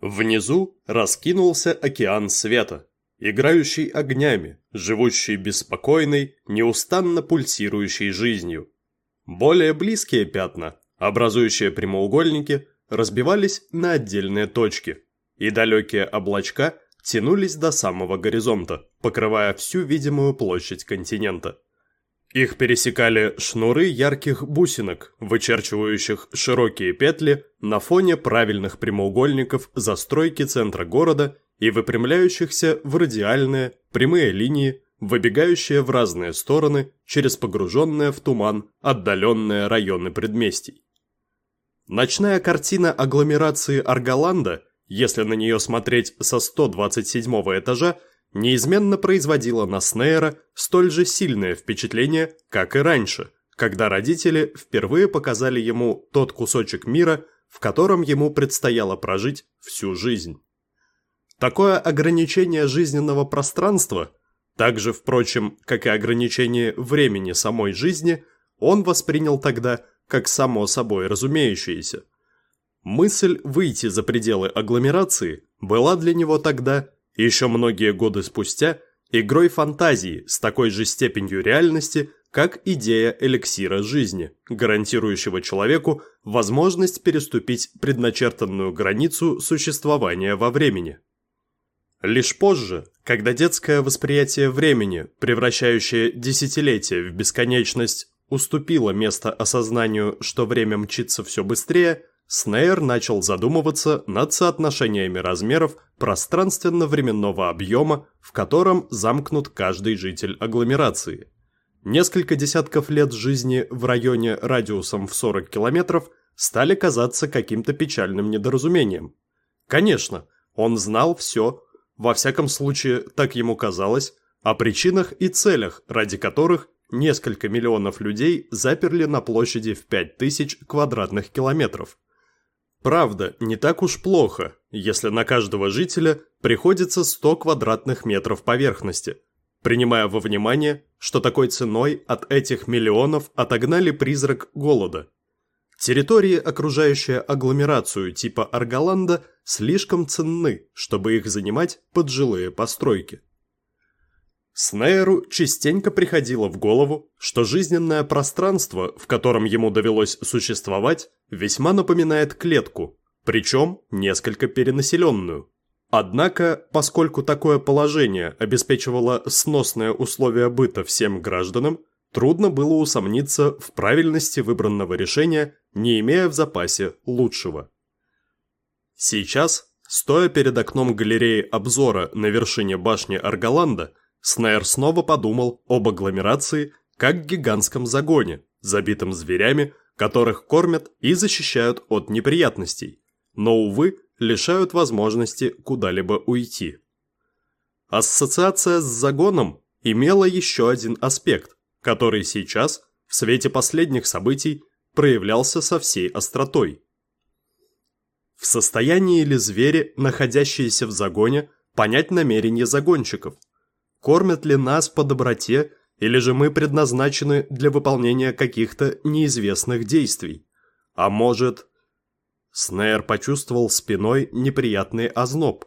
Внизу раскинулся океан света, играющий огнями, живущий беспокойной, неустанно пульсирующей жизнью. Более близкие пятна, образующие прямоугольники, разбивались на отдельные точки, и далекие облачка тянулись до самого горизонта, покрывая всю видимую площадь континента. Их пересекали шнуры ярких бусинок, вычерчивающих широкие петли на фоне правильных прямоугольников застройки центра города и выпрямляющихся в радиальные прямые линии, выбегающие в разные стороны через погруженные в туман отдаленные районы предместий. Ночная картина агломерации Арголанда, если на нее смотреть со 127 этажа, неизменно производила на Снейра столь же сильное впечатление, как и раньше, когда родители впервые показали ему тот кусочек мира, в котором ему предстояло прожить всю жизнь. Такое ограничение жизненного пространства, так же, впрочем, как и ограничение времени самой жизни, он воспринял тогда как само собой разумеющееся. Мысль выйти за пределы агломерации была для него тогда еще многие годы спустя игрой фантазии с такой же степенью реальности, как идея эликсира жизни, гарантирующего человеку возможность переступить предначертанную границу существования во времени. Лишь позже, когда детское восприятие времени, превращающее десятилетия в бесконечность, уступило место осознанию, что время мчится все быстрее, Снейр начал задумываться над соотношениями размеров пространственно-временного объема, в котором замкнут каждый житель агломерации. Несколько десятков лет жизни в районе радиусом в 40 километров стали казаться каким-то печальным недоразумением. Конечно, он знал все, во всяком случае, так ему казалось, о причинах и целях, ради которых несколько миллионов людей заперли на площади в 5000 квадратных километров – Правда, не так уж плохо, если на каждого жителя приходится 100 квадратных метров поверхности, принимая во внимание, что такой ценой от этих миллионов отогнали призрак голода. Территории, окружающие агломерацию типа Арголанда, слишком ценны, чтобы их занимать под жилые постройки. Снейру частенько приходило в голову, что жизненное пространство, в котором ему довелось существовать, весьма напоминает клетку, причем несколько перенаселенную. Однако, поскольку такое положение обеспечивало сносные условия быта всем гражданам, трудно было усомниться в правильности выбранного решения, не имея в запасе лучшего. Сейчас, стоя перед окном галереи обзора на вершине башни Арголанда, Снайр снова подумал об агломерации как гигантском загоне, забитом зверями, которых кормят и защищают от неприятностей, но, увы, лишают возможности куда-либо уйти. Ассоциация с загоном имела еще один аспект, который сейчас, в свете последних событий, проявлялся со всей остротой. В состоянии ли звери, находящиеся в загоне, понять намерения загонщиков – Кормят ли нас по доброте, или же мы предназначены для выполнения каких-то неизвестных действий? А может... Снейр почувствовал спиной неприятный озноб.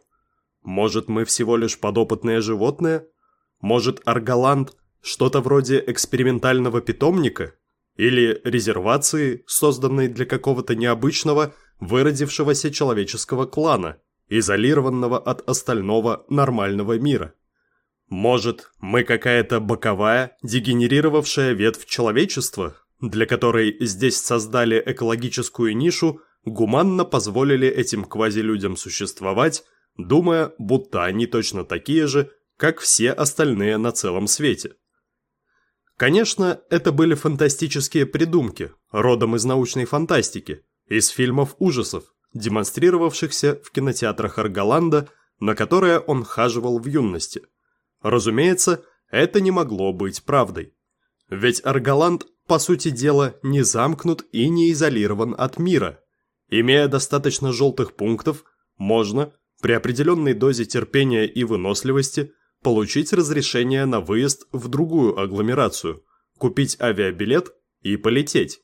Может, мы всего лишь подопытные животные? Может, Арголанд что-то вроде экспериментального питомника? Или резервации, созданной для какого-то необычного, выродившегося человеческого клана, изолированного от остального нормального мира? Может, мы какая-то боковая, дегенерировавшая ветвь человечества, для которой здесь создали экологическую нишу, гуманно позволили этим квазилюдям существовать, думая, будто они точно такие же, как все остальные на целом свете. Конечно, это были фантастические придумки, родом из научной фантастики, из фильмов ужасов, демонстрировавшихся в кинотеатрах Арголанда, на которые он хаживал в юности – Разумеется, это не могло быть правдой. Ведь Арголанд, по сути дела, не замкнут и не изолирован от мира. Имея достаточно желтых пунктов, можно, при определенной дозе терпения и выносливости, получить разрешение на выезд в другую агломерацию, купить авиабилет и полететь.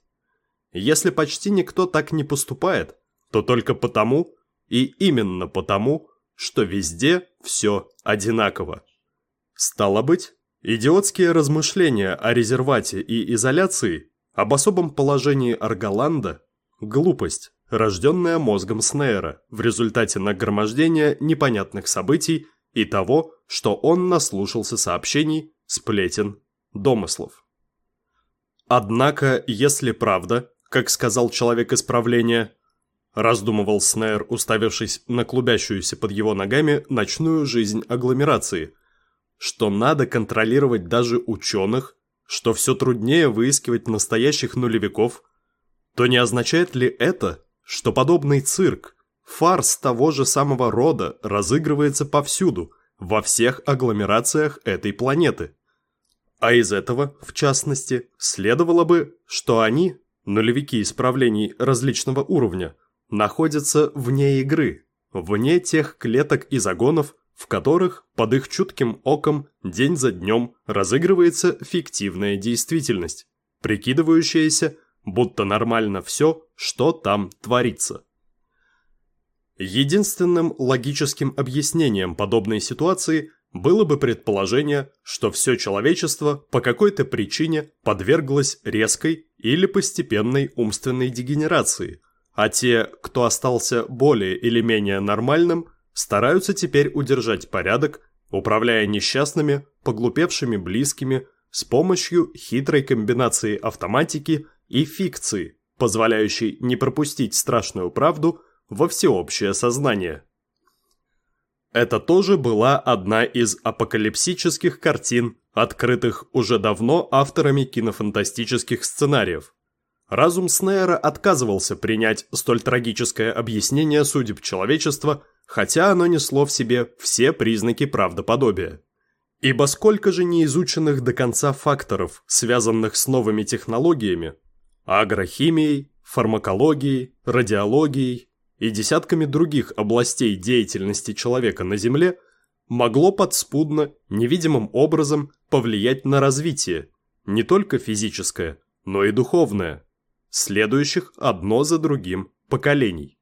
Если почти никто так не поступает, то только потому, и именно потому, что везде все одинаково. Стало быть, идиотские размышления о резервате и изоляции, об особом положении Арголанда – глупость, рожденная мозгом Снейра в результате нагромождения непонятных событий и того, что он наслушался сообщений, сплетен, домыслов. Однако, если правда, как сказал человек исправления, раздумывал Снейр, уставившись на клубящуюся под его ногами ночную жизнь агломерации, что надо контролировать даже ученых, что все труднее выискивать настоящих нулевиков, то не означает ли это, что подобный цирк, фарс того же самого рода разыгрывается повсюду, во всех агломерациях этой планеты? А из этого, в частности, следовало бы, что они, нулевики исправлений различного уровня, находятся вне игры, вне тех клеток и загонов, в которых под их чутким оком день за днем разыгрывается фиктивная действительность, прикидывающаяся, будто нормально все, что там творится. Единственным логическим объяснением подобной ситуации было бы предположение, что все человечество по какой-то причине подверглось резкой или постепенной умственной дегенерации, а те, кто остался более или менее нормальным, стараются теперь удержать порядок, управляя несчастными, поглупевшими близкими с помощью хитрой комбинации автоматики и фикции, позволяющей не пропустить страшную правду во всеобщее сознание. Это тоже была одна из апокалипсических картин, открытых уже давно авторами кинофантастических сценариев. Разум Снейра отказывался принять столь трагическое объяснение судеб человечества, хотя оно несло в себе все признаки правдоподобия. Ибо сколько же неизученных до конца факторов, связанных с новыми технологиями, агрохимией, фармакологией, радиологией, и десятками других областей деятельности человека на Земле могло подспудно, невидимым образом повлиять на развитие, не только физическое, но и духовное, следующих одно за другим поколений.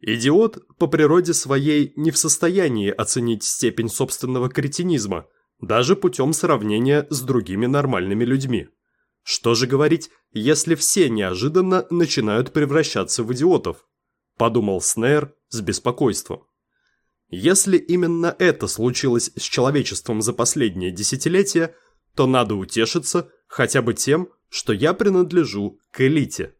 Идиот по природе своей не в состоянии оценить степень собственного кретинизма, даже путем сравнения с другими нормальными людьми. Что же говорить, если все неожиданно начинают превращаться в идиотов? подумал Снейр с беспокойством. Если именно это случилось с человечеством за последние десятилетия, то надо утешиться хотя бы тем, что я принадлежу к элите.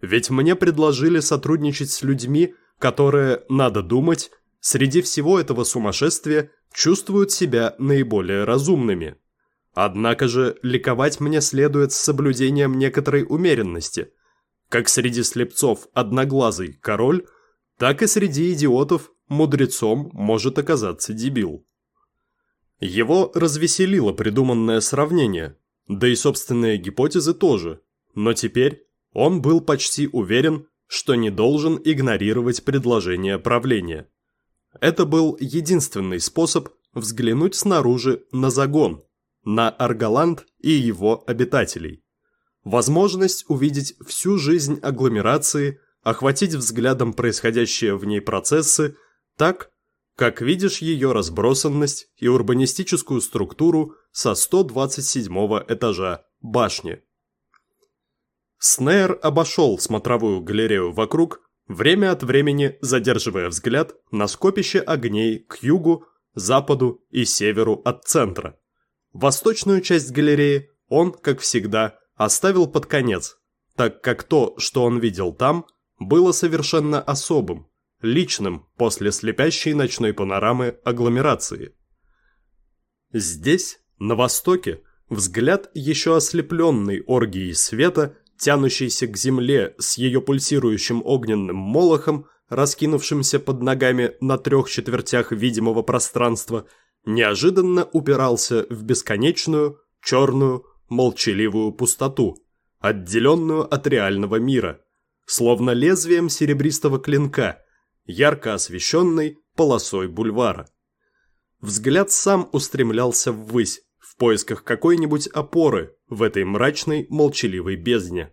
Ведь мне предложили сотрудничать с людьми, которые, надо думать, среди всего этого сумасшествия чувствуют себя наиболее разумными. Однако же ликовать мне следует с соблюдением некоторой умеренности – как среди слепцов одноглазый король, так и среди идиотов мудрецом может оказаться дебил. Его развеселило придуманное сравнение, да и собственные гипотезы тоже, но теперь он был почти уверен, что не должен игнорировать предложение правления. Это был единственный способ взглянуть снаружи на загон, на Арголанд и его обитателей возможность увидеть всю жизнь агломерации, охватить взглядом происходящие в ней процессы так, как видишь ее разбросанность и урбанистическую структуру со 127 этажа башни. Снейр обошел смотровую галерею вокруг, время от времени задерживая взгляд на скопище огней к югу, западу и северу от центра. Восточную часть галереи он, как всегда, оставил под конец, так как то, что он видел там, было совершенно особым, личным после слепящей ночной панорамы агломерации. Здесь, на востоке, взгляд еще ослепленный оргией света, тянущийся к земле с ее пульсирующим огненным молохом, раскинувшимся под ногами на трех четвертях видимого пространства, неожиданно упирался в бесконечную, черную, молчаливую пустоту, отделенную от реального мира, словно лезвием серебристого клинка, ярко освещенной полосой бульвара. Взгляд сам устремлялся ввысь, в поисках какой-нибудь опоры в этой мрачной молчаливой бездне.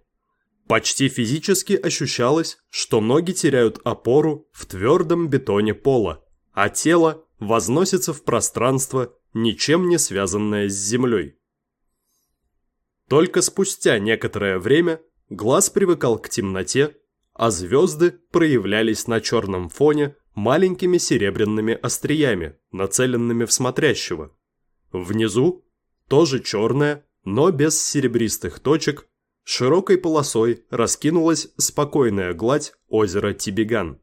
Почти физически ощущалось, что ноги теряют опору в твердом бетоне пола, а тело возносится в пространство, ничем не связанное с землей. Только спустя некоторое время глаз привыкал к темноте, а звезды проявлялись на черном фоне маленькими серебряными остриями, нацеленными в смотрящего. Внизу тоже черная, но без серебристых точек, широкой полосой раскинулась спокойная гладь озера Тибиган.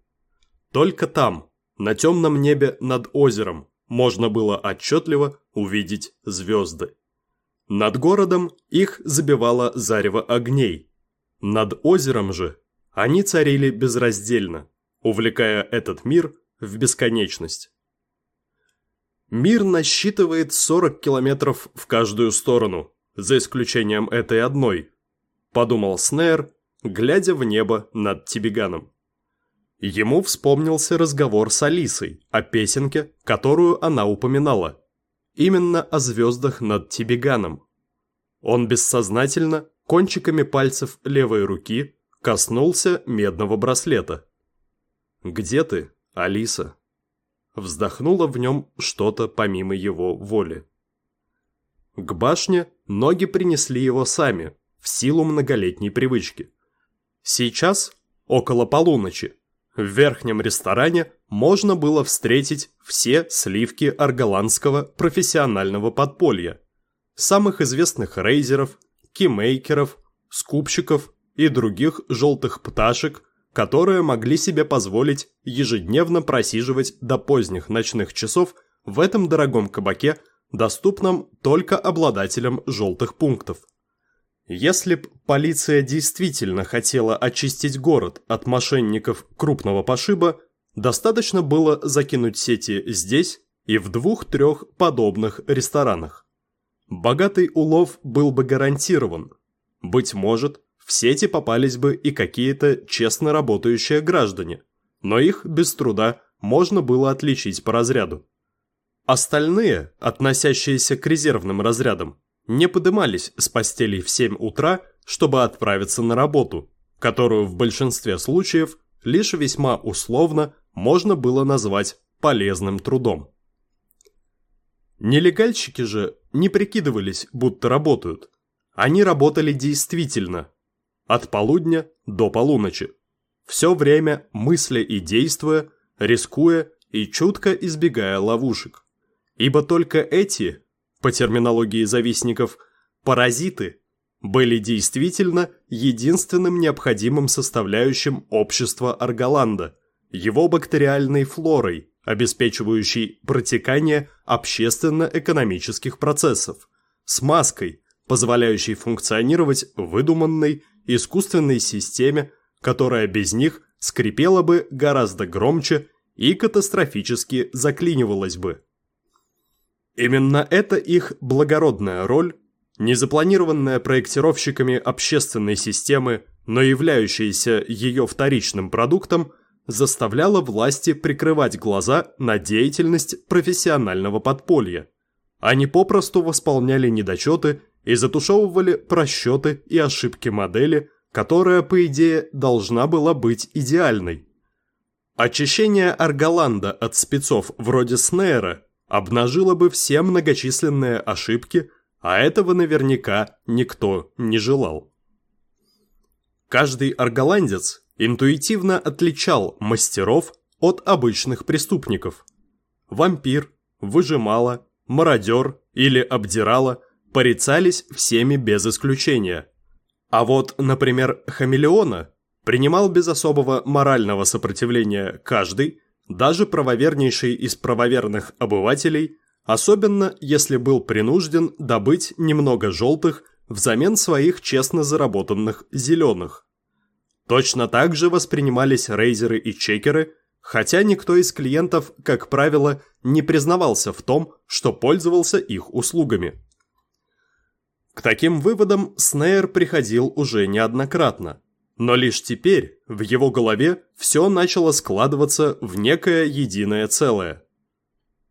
Только там, на темном небе над озером, можно было отчетливо увидеть звезды. Над городом их забивало зарево огней. Над озером же они царили безраздельно, увлекая этот мир в бесконечность. Мир насчитывает 40 километров в каждую сторону, за исключением этой одной, подумал Снейр, глядя в небо над Тибиганом. Ему вспомнился разговор с Алисой о песенке, которую она упоминала. Именно о звездах над Тибиганом. Он бессознательно, кончиками пальцев левой руки, коснулся медного браслета. «Где ты, Алиса?» Вздохнуло в нем что-то помимо его воли. К башне ноги принесли его сами, в силу многолетней привычки. Сейчас, около полуночи, в верхнем ресторане можно было встретить все сливки арголандского профессионального подполья, самых известных рейзеров, кимейкеров, скупщиков и других желтых пташек, которые могли себе позволить ежедневно просиживать до поздних ночных часов в этом дорогом кабаке, доступном только обладателям желтых пунктов. Если б полиция действительно хотела очистить город от мошенников крупного пошиба, достаточно было закинуть сети здесь и в двух-трех подобных ресторанах. Богатый улов был бы гарантирован. Быть может, в сети попались бы и какие-то честно работающие граждане, но их без труда можно было отличить по разряду. Остальные, относящиеся к резервным разрядам, не подымались с постелей в 7 утра, чтобы отправиться на работу, которую в большинстве случаев лишь весьма условно можно было назвать полезным трудом. Нелегальщики же не прикидывались, будто работают. Они работали действительно, от полудня до полуночи. Все время мысля и действуя, рискуя и чутко избегая ловушек. Ибо только эти, по терминологии завистников, паразиты, были действительно единственным необходимым составляющим общества Арголанда, его бактериальной флорой, обеспечивающей протекание общественно-экономических процессов, смазкой, позволяющей функционировать выдуманной искусственной системе, которая без них скрипела бы гораздо громче и катастрофически заклинивалась бы. Именно эта их благородная роль, незапланированная проектировщиками общественной системы, но являющаяся ее вторичным продуктом, заставляла власти прикрывать глаза на деятельность профессионального подполья. Они попросту восполняли недочеты и затушевывали просчеты и ошибки модели, которая, по идее, должна была быть идеальной. Очищение Арголанда от спецов вроде Снейра обнажило бы все многочисленные ошибки, а этого наверняка никто не желал. Каждый арголандец интуитивно отличал мастеров от обычных преступников. Вампир, выжимала, мародер или обдирала порицались всеми без исключения. А вот, например, хамелеона принимал без особого морального сопротивления каждый, даже правовернейший из правоверных обывателей, особенно если был принужден добыть немного желтых взамен своих честно заработанных зеленых. Точно так же воспринимались рейзеры и чекеры, хотя никто из клиентов, как правило, не признавался в том, что пользовался их услугами. К таким выводам Снейр приходил уже неоднократно, но лишь теперь в его голове все начало складываться в некое единое целое.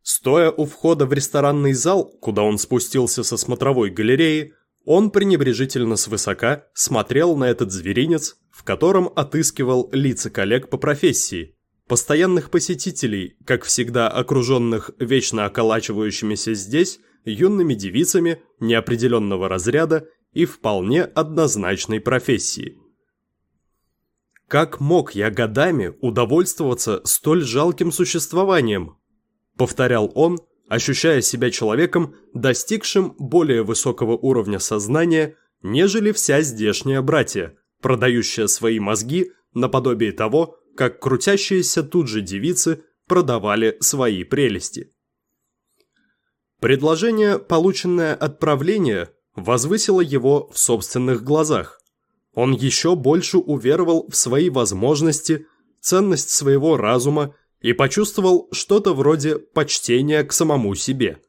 Стоя у входа в ресторанный зал, куда он спустился со смотровой галереи, Он пренебрежительно свысока смотрел на этот зверинец, в котором отыскивал лица коллег по профессии, постоянных посетителей, как всегда окруженных вечно околачивающимися здесь юными девицами неопределенного разряда и вполне однозначной профессии. Как мог я годами удовольствоваться столь жалким существованием? Повторял он, ощущая себя человеком, достигшим более высокого уровня сознания, нежели вся здешняя братья, продающая свои мозги наподобие того, как крутящиеся тут же девицы продавали свои прелести. Предложение, полученное от правления, возвысило его в собственных глазах. Он еще больше уверовал в свои возможности, ценность своего разума и почувствовал что-то вроде почтения к самому себе.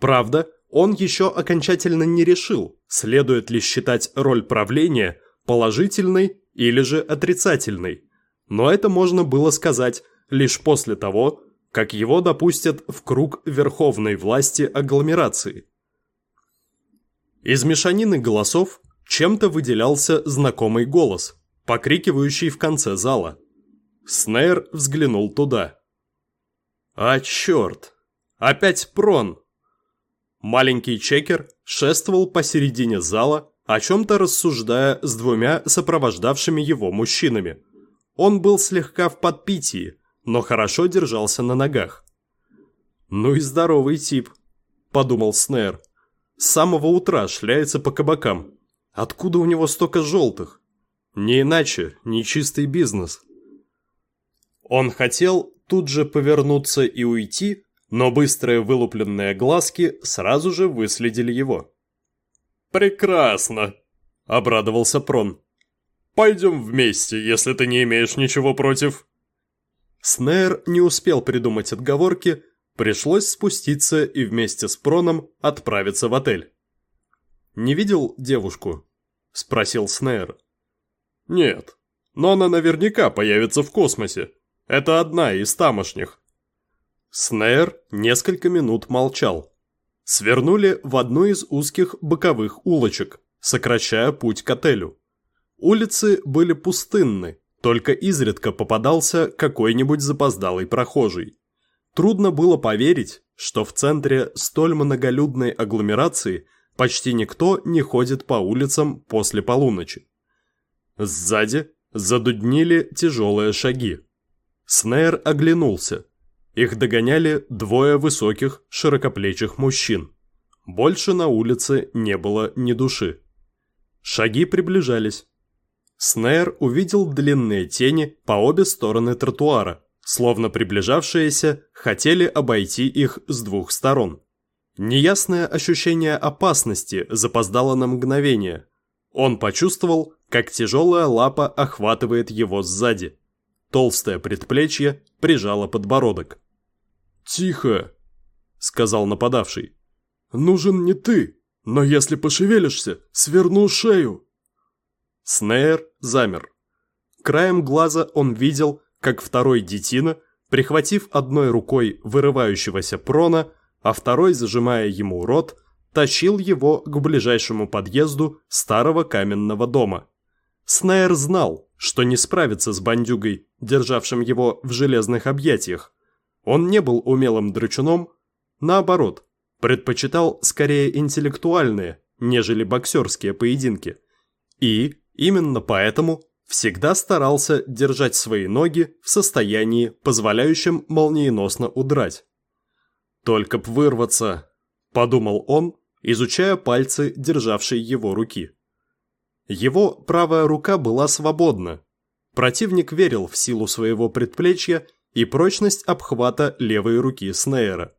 Правда, он еще окончательно не решил, следует ли считать роль правления положительной или же отрицательной, но это можно было сказать лишь после того, как его допустят в круг верховной власти агломерации. Из мешанины голосов чем-то выделялся знакомый голос, покрикивающий в конце зала – Снейр взглянул туда. «А черт! Опять прон!» Маленький чекер шествовал посередине зала, о чем-то рассуждая с двумя сопровождавшими его мужчинами. Он был слегка в подпитии, но хорошо держался на ногах. «Ну и здоровый тип», – подумал Снейр. «С самого утра шляется по кабакам. Откуда у него столько желтых? Не иначе, нечистый бизнес». Он хотел тут же повернуться и уйти, но быстрые вылупленные глазки сразу же выследили его. «Прекрасно!» – обрадовался Прон. «Пойдем вместе, если ты не имеешь ничего против». Снейр не успел придумать отговорки, пришлось спуститься и вместе с Проном отправиться в отель. «Не видел девушку?» – спросил Снейр. «Нет, но она наверняка появится в космосе», это одна из тамошних». Снейр несколько минут молчал. Свернули в одну из узких боковых улочек, сокращая путь к отелю. Улицы были пустынны, только изредка попадался какой-нибудь запоздалый прохожий. Трудно было поверить, что в центре столь многолюдной агломерации почти никто не ходит по улицам после полуночи. Сзади задуднили тяжелые шаги. Снейр оглянулся. Их догоняли двое высоких, широкоплечих мужчин. Больше на улице не было ни души. Шаги приближались. Снейр увидел длинные тени по обе стороны тротуара, словно приближавшиеся хотели обойти их с двух сторон. Неясное ощущение опасности запоздало на мгновение. Он почувствовал, как тяжелая лапа охватывает его сзади. Толстое предплечье прижало подбородок. «Тихо!» — сказал нападавший. «Нужен не ты, но если пошевелишься, сверну шею!» Снейр замер. Краем глаза он видел, как второй детина, прихватив одной рукой вырывающегося прона, а второй, зажимая ему рот, тащил его к ближайшему подъезду старого каменного дома. Снайер знал, что не справится с бандюгой, державшим его в железных объятиях. Он не был умелым драчуном, наоборот, предпочитал скорее интеллектуальные, нежели боксерские поединки. И, именно поэтому, всегда старался держать свои ноги в состоянии, позволяющем молниеносно удрать. «Только б вырваться», – подумал он, изучая пальцы, державшие его руки. Его правая рука была свободна. Противник верил в силу своего предплечья и прочность обхвата левой руки Снейра.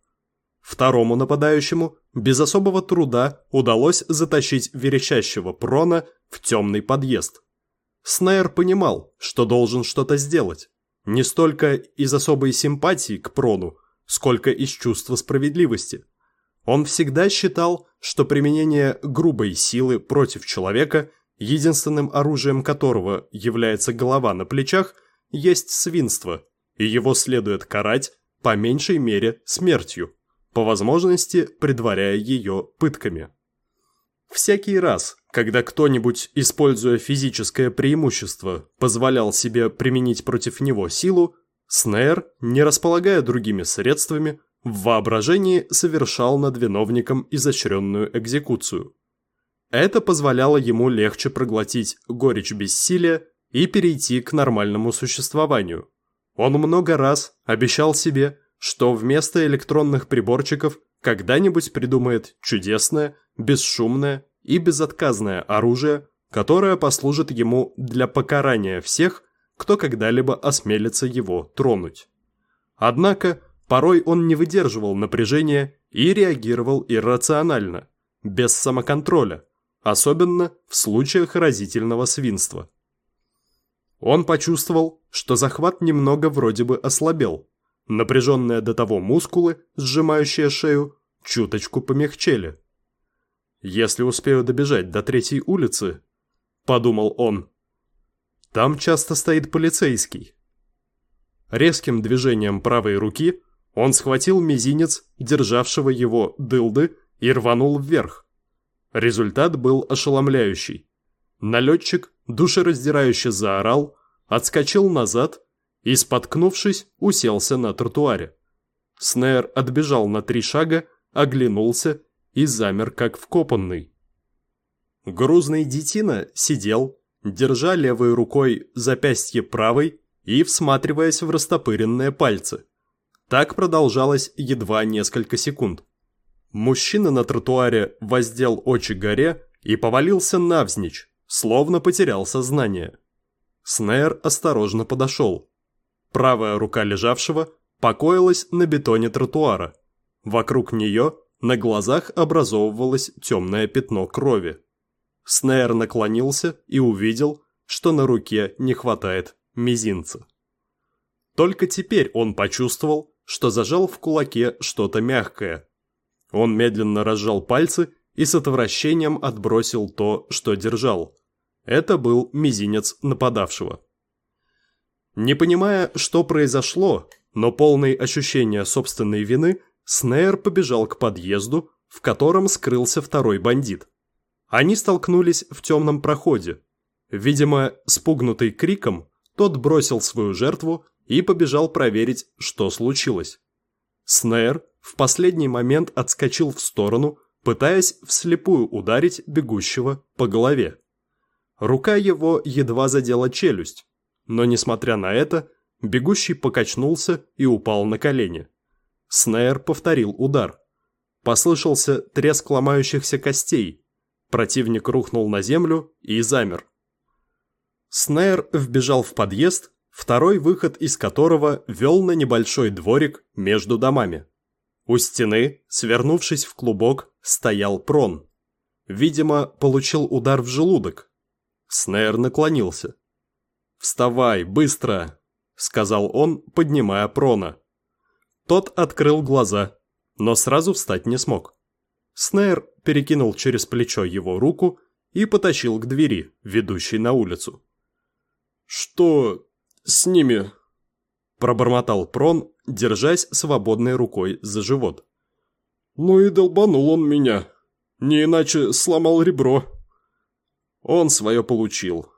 Второму нападающему без особого труда удалось затащить верещащего прона в темный подъезд. Снейр понимал, что должен что-то сделать. Не столько из особой симпатии к прону, сколько из чувства справедливости. Он всегда считал, что применение грубой силы против человека единственным оружием которого является голова на плечах, есть свинство, и его следует карать по меньшей мере смертью, по возможности предваряя ее пытками. Всякий раз, когда кто-нибудь, используя физическое преимущество, позволял себе применить против него силу, Снейр, не располагая другими средствами, в воображении совершал над виновником изощренную экзекуцию. Это позволяло ему легче проглотить горечь бессилия и перейти к нормальному существованию. Он много раз обещал себе, что вместо электронных приборчиков когда-нибудь придумает чудесное, бесшумное и безотказное оружие, которое послужит ему для покарания всех, кто когда-либо осмелится его тронуть. Однако, порой он не выдерживал напряжения и реагировал иррационально, без самоконтроля, особенно в случаях разительного свинства. Он почувствовал, что захват немного вроде бы ослабел. Напряженные до того мускулы, сжимающие шею, чуточку помягчели. «Если успею добежать до третьей улицы», — подумал он, — «там часто стоит полицейский». Резким движением правой руки он схватил мизинец, державшего его дылды, и рванул вверх. Результат был ошеломляющий. Налетчик душераздирающе заорал, отскочил назад и, споткнувшись, уселся на тротуаре. Снейр отбежал на три шага, оглянулся и замер как вкопанный. Грузный детина сидел, держа левой рукой запястье правой и всматриваясь в растопыренные пальцы. Так продолжалось едва несколько секунд. Мужчина на тротуаре воздел очи горе и повалился навзничь, словно потерял сознание. Снейр осторожно подошел. Правая рука лежавшего покоилась на бетоне тротуара. Вокруг нее на глазах образовывалось темное пятно крови. Снейр наклонился и увидел, что на руке не хватает мизинца. Только теперь он почувствовал, что зажал в кулаке что-то мягкое, он медленно разжал пальцы и с отвращением отбросил то, что держал. Это был мизинец нападавшего. Не понимая, что произошло, но полный ощущения собственной вины, Снейр побежал к подъезду, в котором скрылся второй бандит. Они столкнулись в темном проходе. Видимо, спугнутый криком, тот бросил свою жертву и побежал проверить, что случилось. Снейр в последний момент отскочил в сторону, пытаясь вслепую ударить бегущего по голове. Рука его едва задела челюсть, но, несмотря на это, бегущий покачнулся и упал на колени. Снейр повторил удар. Послышался треск ломающихся костей. Противник рухнул на землю и замер. Снейр вбежал в подъезд, второй выход из которого вел на небольшой дворик между домами. У стены, свернувшись в клубок, стоял прон. Видимо, получил удар в желудок. Снейр наклонился. «Вставай, быстро!» — сказал он, поднимая прона. Тот открыл глаза, но сразу встать не смог. Снейр перекинул через плечо его руку и потащил к двери, ведущей на улицу. «Что с ними?» Пробормотал Прон, держась свободной рукой за живот. «Ну и долбанул он меня. Не иначе сломал ребро». Он свое получил.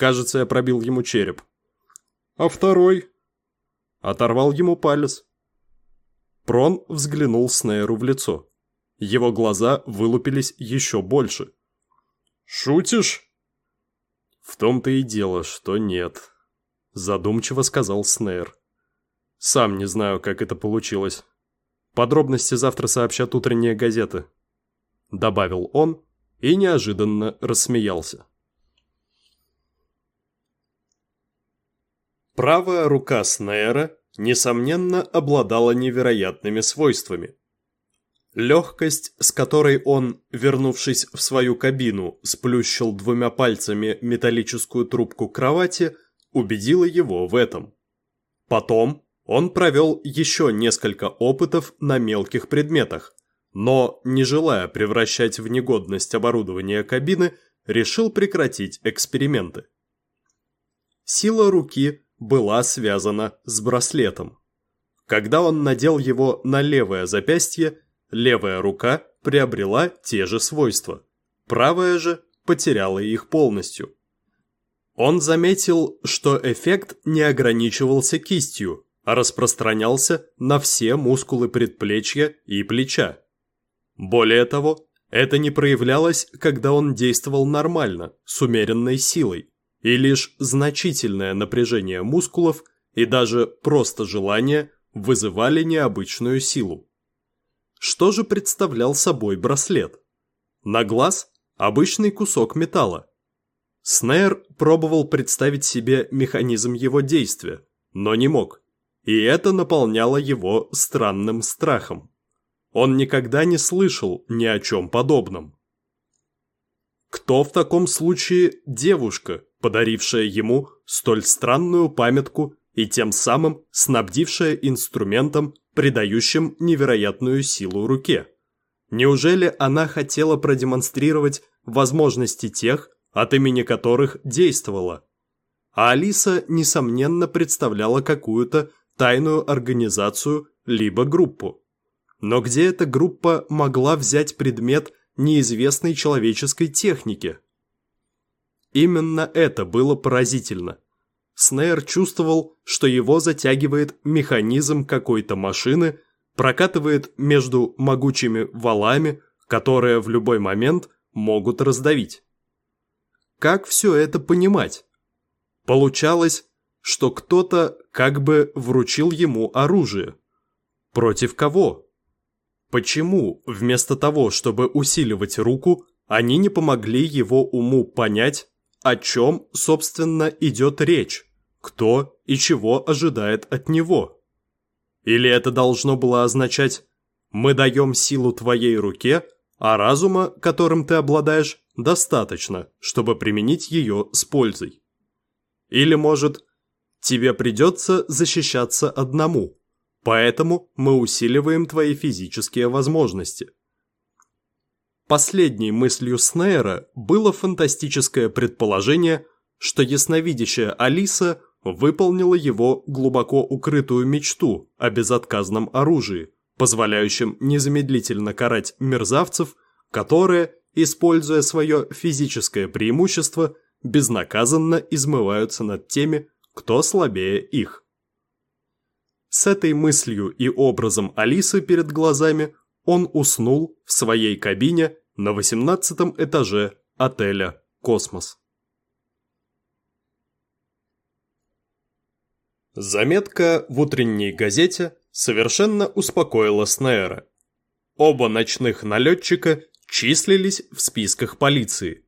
Кажется, я пробил ему череп. «А второй?» Оторвал ему палец. Прон взглянул Снейру в лицо. Его глаза вылупились еще больше. «Шутишь?» «В том-то и дело, что нет», задумчиво сказал Снейр. Сам не знаю, как это получилось. Подробности завтра сообщат утренние газеты. Добавил он и неожиданно рассмеялся. Правая рука Снейра, несомненно, обладала невероятными свойствами. Легкость, с которой он, вернувшись в свою кабину, сплющил двумя пальцами металлическую трубку кровати – убедила его в этом. Потом он провел еще несколько опытов на мелких предметах, но, не желая превращать в негодность оборудование кабины, решил прекратить эксперименты. Сила руки была связана с браслетом. Когда он надел его на левое запястье, левая рука приобрела те же свойства. правая же потеряла их полностью. Он заметил, что эффект не ограничивался кистью, а распространялся на все мускулы предплечья и плеча. Более того, это не проявлялось, когда он действовал нормально, с умеренной силой, и лишь значительное напряжение мускулов и даже просто желание вызывали необычную силу. Что же представлял собой браслет? На глаз – обычный кусок металла. Снейр пробовал представить себе механизм его действия, но не мог, и это наполняло его странным страхом. Он никогда не слышал ни о чем подобном. Кто в таком случае девушка, подарившая ему столь странную памятку и тем самым снабдившая инструментом, придающим невероятную силу руке? Неужели она хотела продемонстрировать возможности тех, от имени которых действовала? А Алиса, несомненно, представляла какую-то тайную организацию либо группу. Но где эта группа могла взять предмет неизвестной человеческой техники? Именно это было поразительно. Снейр чувствовал, что его затягивает механизм какой-то машины, прокатывает между могучими валами, которые в любой момент могут раздавить. Как все это понимать? Получалось, что кто-то как бы вручил ему оружие. Против кого? Почему вместо того, чтобы усиливать руку, они не помогли его уму понять, о чем, собственно, идет речь, кто и чего ожидает от него? Или это должно было означать «мы даем силу твоей руке, а разума, которым ты обладаешь, достаточно, чтобы применить ее с пользой». Или, может, тебе придется защищаться одному, поэтому мы усиливаем твои физические возможности. Последней мыслью Снейра было фантастическое предположение, что ясновидящая Алиса выполнила его глубоко укрытую мечту о безотказном оружии, позволяющем незамедлительно карать мерзавцев, которые, используя свое физическое преимущество, безнаказанно измываются над теми, кто слабее их. С этой мыслью и образом Алисы перед глазами он уснул в своей кабине на 18 этаже отеля «Космос». Заметка в утренней газете совершенно успокоила Снейра. Оба ночных налетчика числились в списках полиции.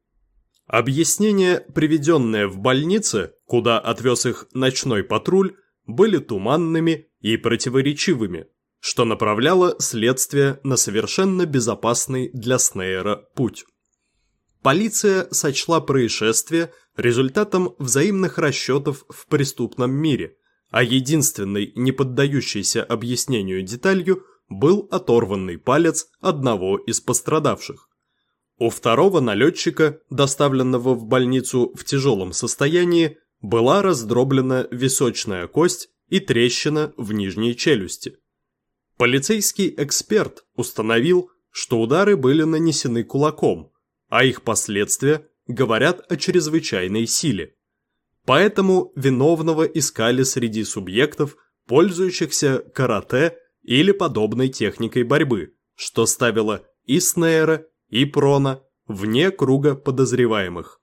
Объяснения, приведенные в больнице, куда отвез их ночной патруль, были туманными и противоречивыми, что направляло следствие на совершенно безопасный для Снейра путь. Полиция сочла происшествие результатом взаимных расчетов в преступном мире, а единственной не поддающейся объяснению деталью был оторванный палец одного из пострадавших. У второго налетчика, доставленного в больницу в тяжелом состоянии, была раздроблена височная кость и трещина в нижней челюсти. Полицейский эксперт установил, что удары были нанесены кулаком, а их последствия говорят о чрезвычайной силе. Поэтому виновного искали среди субъектов, пользующихся карате или подобной техникой борьбы, что ставило и Снейра, и Прона вне круга подозреваемых.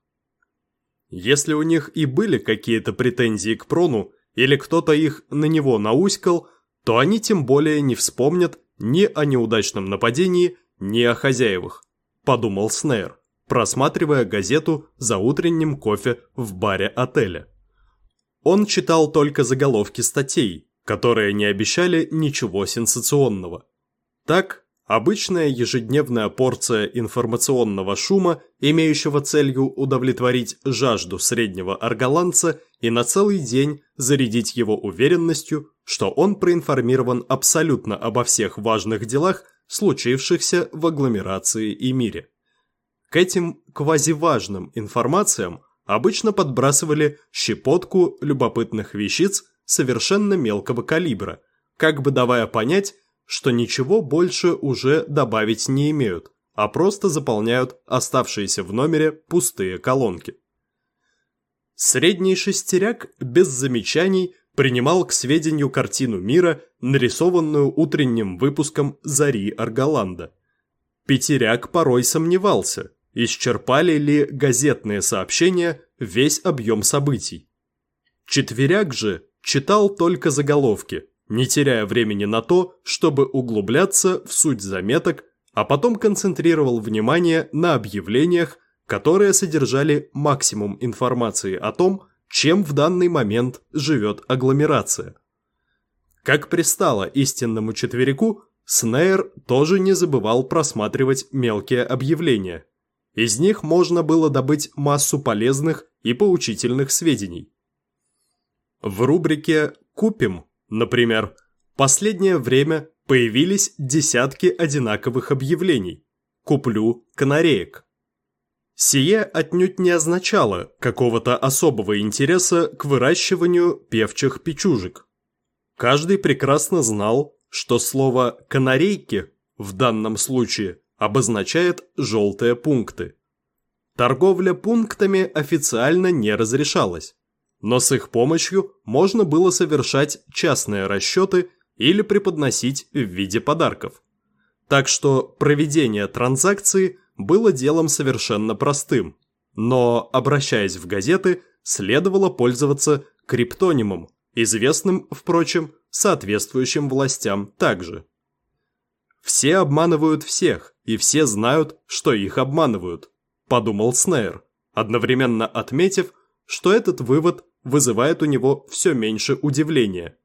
Если у них и были какие-то претензии к Прону, или кто-то их на него науськал, то они тем более не вспомнят ни о неудачном нападении, ни о хозяевах, подумал Снейр, просматривая газету за утренним кофе в баре отеля. Он читал только заголовки статей, которые не обещали ничего сенсационного. Так, Обычная ежедневная порция информационного шума, имеющего целью удовлетворить жажду среднего арголанца и на целый день зарядить его уверенностью, что он проинформирован абсолютно обо всех важных делах, случившихся в агломерации и мире. К этим квазиважным информациям обычно подбрасывали щепотку любопытных вещиц совершенно мелкого калибра, как бы давая понять, что ничего больше уже добавить не имеют, а просто заполняют оставшиеся в номере пустые колонки. Средний шестеряк без замечаний принимал к сведению картину мира, нарисованную утренним выпуском «Зари Арголанда». Пятеряк порой сомневался, исчерпали ли газетные сообщения весь объем событий. Четверяк же читал только заголовки, не теряя времени на то, чтобы углубляться в суть заметок, а потом концентрировал внимание на объявлениях, которые содержали максимум информации о том, чем в данный момент живет агломерация. Как пристало истинному четверику, Снейр тоже не забывал просматривать мелкие объявления. Из них можно было добыть массу полезных и поучительных сведений. В рубрике «Купим», например, последнее время появились десятки одинаковых объявлений «Куплю канареек». Сие отнюдь не означало какого-то особого интереса к выращиванию певчих печужек. Каждый прекрасно знал, что слово «канарейки» в данном случае обозначает «желтые пункты». Торговля пунктами официально не разрешалась, но с их помощью можно было совершать частные расчеты или преподносить в виде подарков. Так что проведение транзакции – было делом совершенно простым, но, обращаясь в газеты, следовало пользоваться криптонимом, известным, впрочем, соответствующим властям также. «Все обманывают всех, и все знают, что их обманывают», – подумал Снейр, одновременно отметив, что этот вывод вызывает у него все меньше удивления.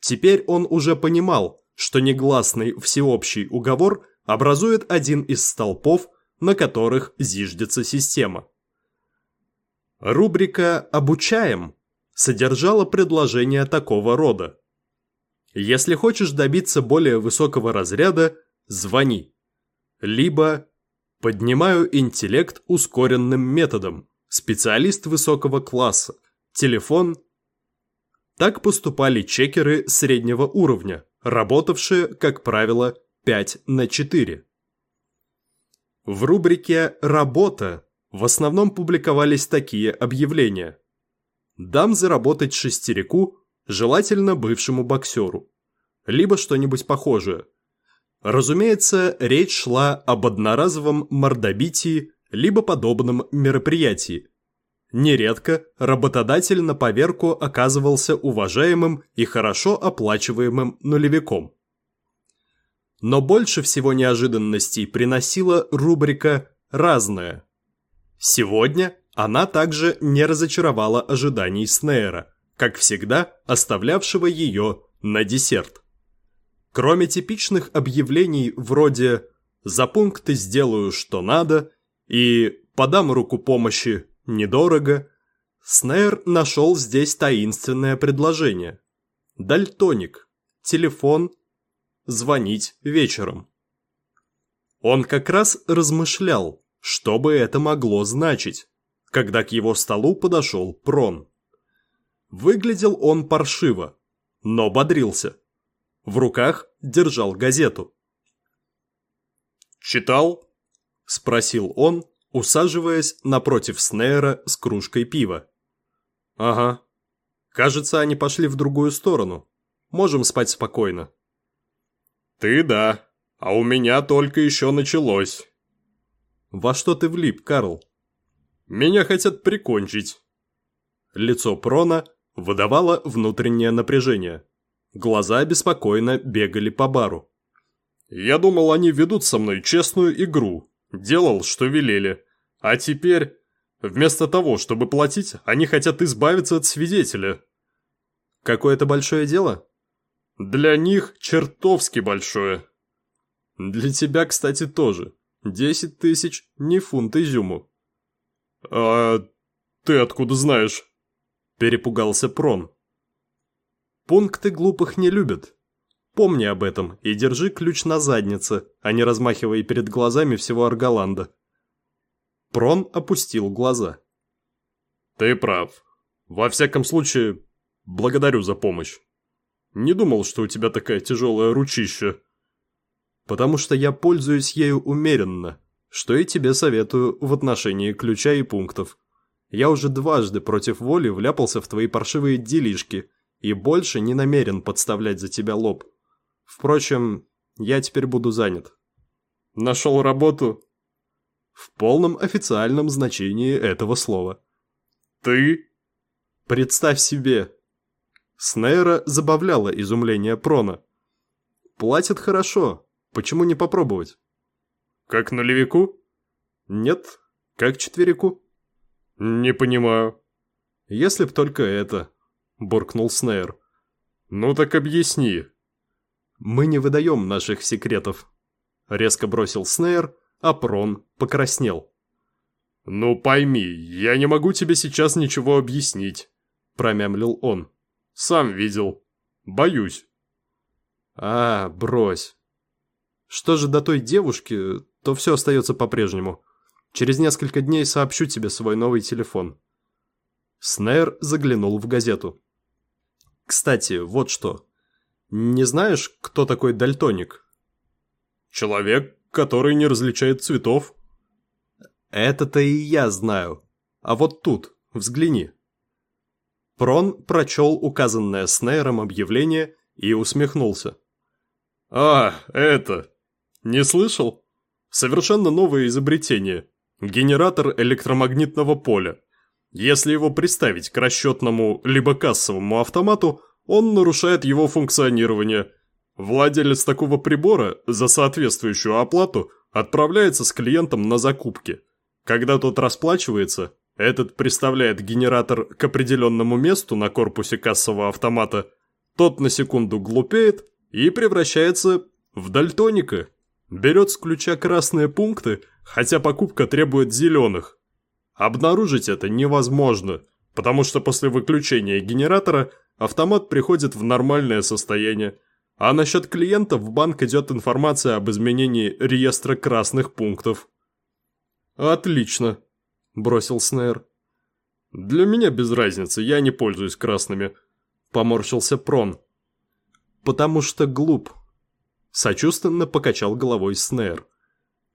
Теперь он уже понимал, что негласный всеобщий уговор образует один из столпов на которых зиждется система. Рубрика «Обучаем» содержала предложение такого рода. Если хочешь добиться более высокого разряда, звони. Либо поднимаю интеллект ускоренным методом, специалист высокого класса, телефон. Так поступали чекеры среднего уровня, работавшие, как правило, 5 на 4. В рубрике «Работа» в основном публиковались такие объявления. «Дам заработать шестерику, желательно бывшему боксеру». Либо что-нибудь похожее. Разумеется, речь шла об одноразовом мордобитии, либо подобном мероприятии. Нередко работодатель на поверку оказывался уважаемым и хорошо оплачиваемым нулевиком. Но больше всего неожиданностей приносила рубрика «Разное». Сегодня она также не разочаровала ожиданий Снейра, как всегда оставлявшего ее на десерт. Кроме типичных объявлений вроде «За пункты сделаю, что надо» и «Подам руку помощи, недорого», Снейр нашел здесь таинственное предложение. Дальтоник. Телефон звонить вечером. Он как раз размышлял, что бы это могло значить, когда к его столу подошел Прон. Выглядел он паршиво, но бодрился. В руках держал газету. «Читал?» – спросил он, усаживаясь напротив Снейра с кружкой пива. «Ага. Кажется, они пошли в другую сторону. Можем спать спокойно». «Ты да, а у меня только еще началось». «Во что ты влип, Карл?» «Меня хотят прикончить». Лицо Прона выдавало внутреннее напряжение. Глаза беспокойно бегали по бару. «Я думал, они ведут со мной честную игру. Делал, что велели. А теперь, вместо того, чтобы платить, они хотят избавиться от свидетеля». «Какое это большое дело?» Для них чертовски большое. Для тебя, кстати, тоже. Десять тысяч не фунт изюму. А ты откуда знаешь? Перепугался Прон. Пункты глупых не любят. Помни об этом и держи ключ на заднице, а не размахивай перед глазами всего Арголанда. Прон опустил глаза. Ты прав. Во всяком случае, благодарю за помощь. Не думал, что у тебя такая тяжелая ручища. Потому что я пользуюсь ею умеренно, что и тебе советую в отношении ключа и пунктов. Я уже дважды против воли вляпался в твои паршивые делишки и больше не намерен подставлять за тебя лоб. Впрочем, я теперь буду занят. Нашел работу? В полном официальном значении этого слова. Ты? Представь себе. Снейра забавляло изумление Прона. Платят хорошо, почему не попробовать? Как нулевику? Нет, как четверику. Не понимаю. Если б только это, буркнул Снейр. Ну так объясни. Мы не выдаем наших секретов. Резко бросил Снейр, а Прон покраснел. «Ну пойми, я не могу тебе сейчас ничего объяснить», – промямлил он. «Сам видел. Боюсь». «А, брось. Что же до той девушки, то все остается по-прежнему. Через несколько дней сообщу тебе свой новый телефон». Снейр заглянул в газету. «Кстати, вот что. Не знаешь, кто такой дальтоник?» «Человек, который не различает цветов». «Это-то и я знаю. А вот тут, взгляни». Прон прочел указанное Снейром объявление и усмехнулся. «А, это... Не слышал? Совершенно новое изобретение. Генератор электромагнитного поля. Если его приставить к расчетному либо кассовому автомату, он нарушает его функционирование. Владелец такого прибора за соответствующую оплату отправляется с клиентом на закупки. Когда тот расплачивается, этот приставляет генератор к определенному месту на корпусе кассового автомата, тот на секунду глупеет и превращается в дальтоника. Берет с ключа красные пункты, хотя покупка требует зеленых. Обнаружить это невозможно, потому что после выключения генератора автомат приходит в нормальное состояние, а насчет клиента в банк идет информация об изменении реестра красных пунктов. «Отлично», – бросил Снейр. «Для меня без разницы, я не пользуюсь красными», – поморщился Прон. «Потому что глуп», Сочувственно покачал головой Снейр.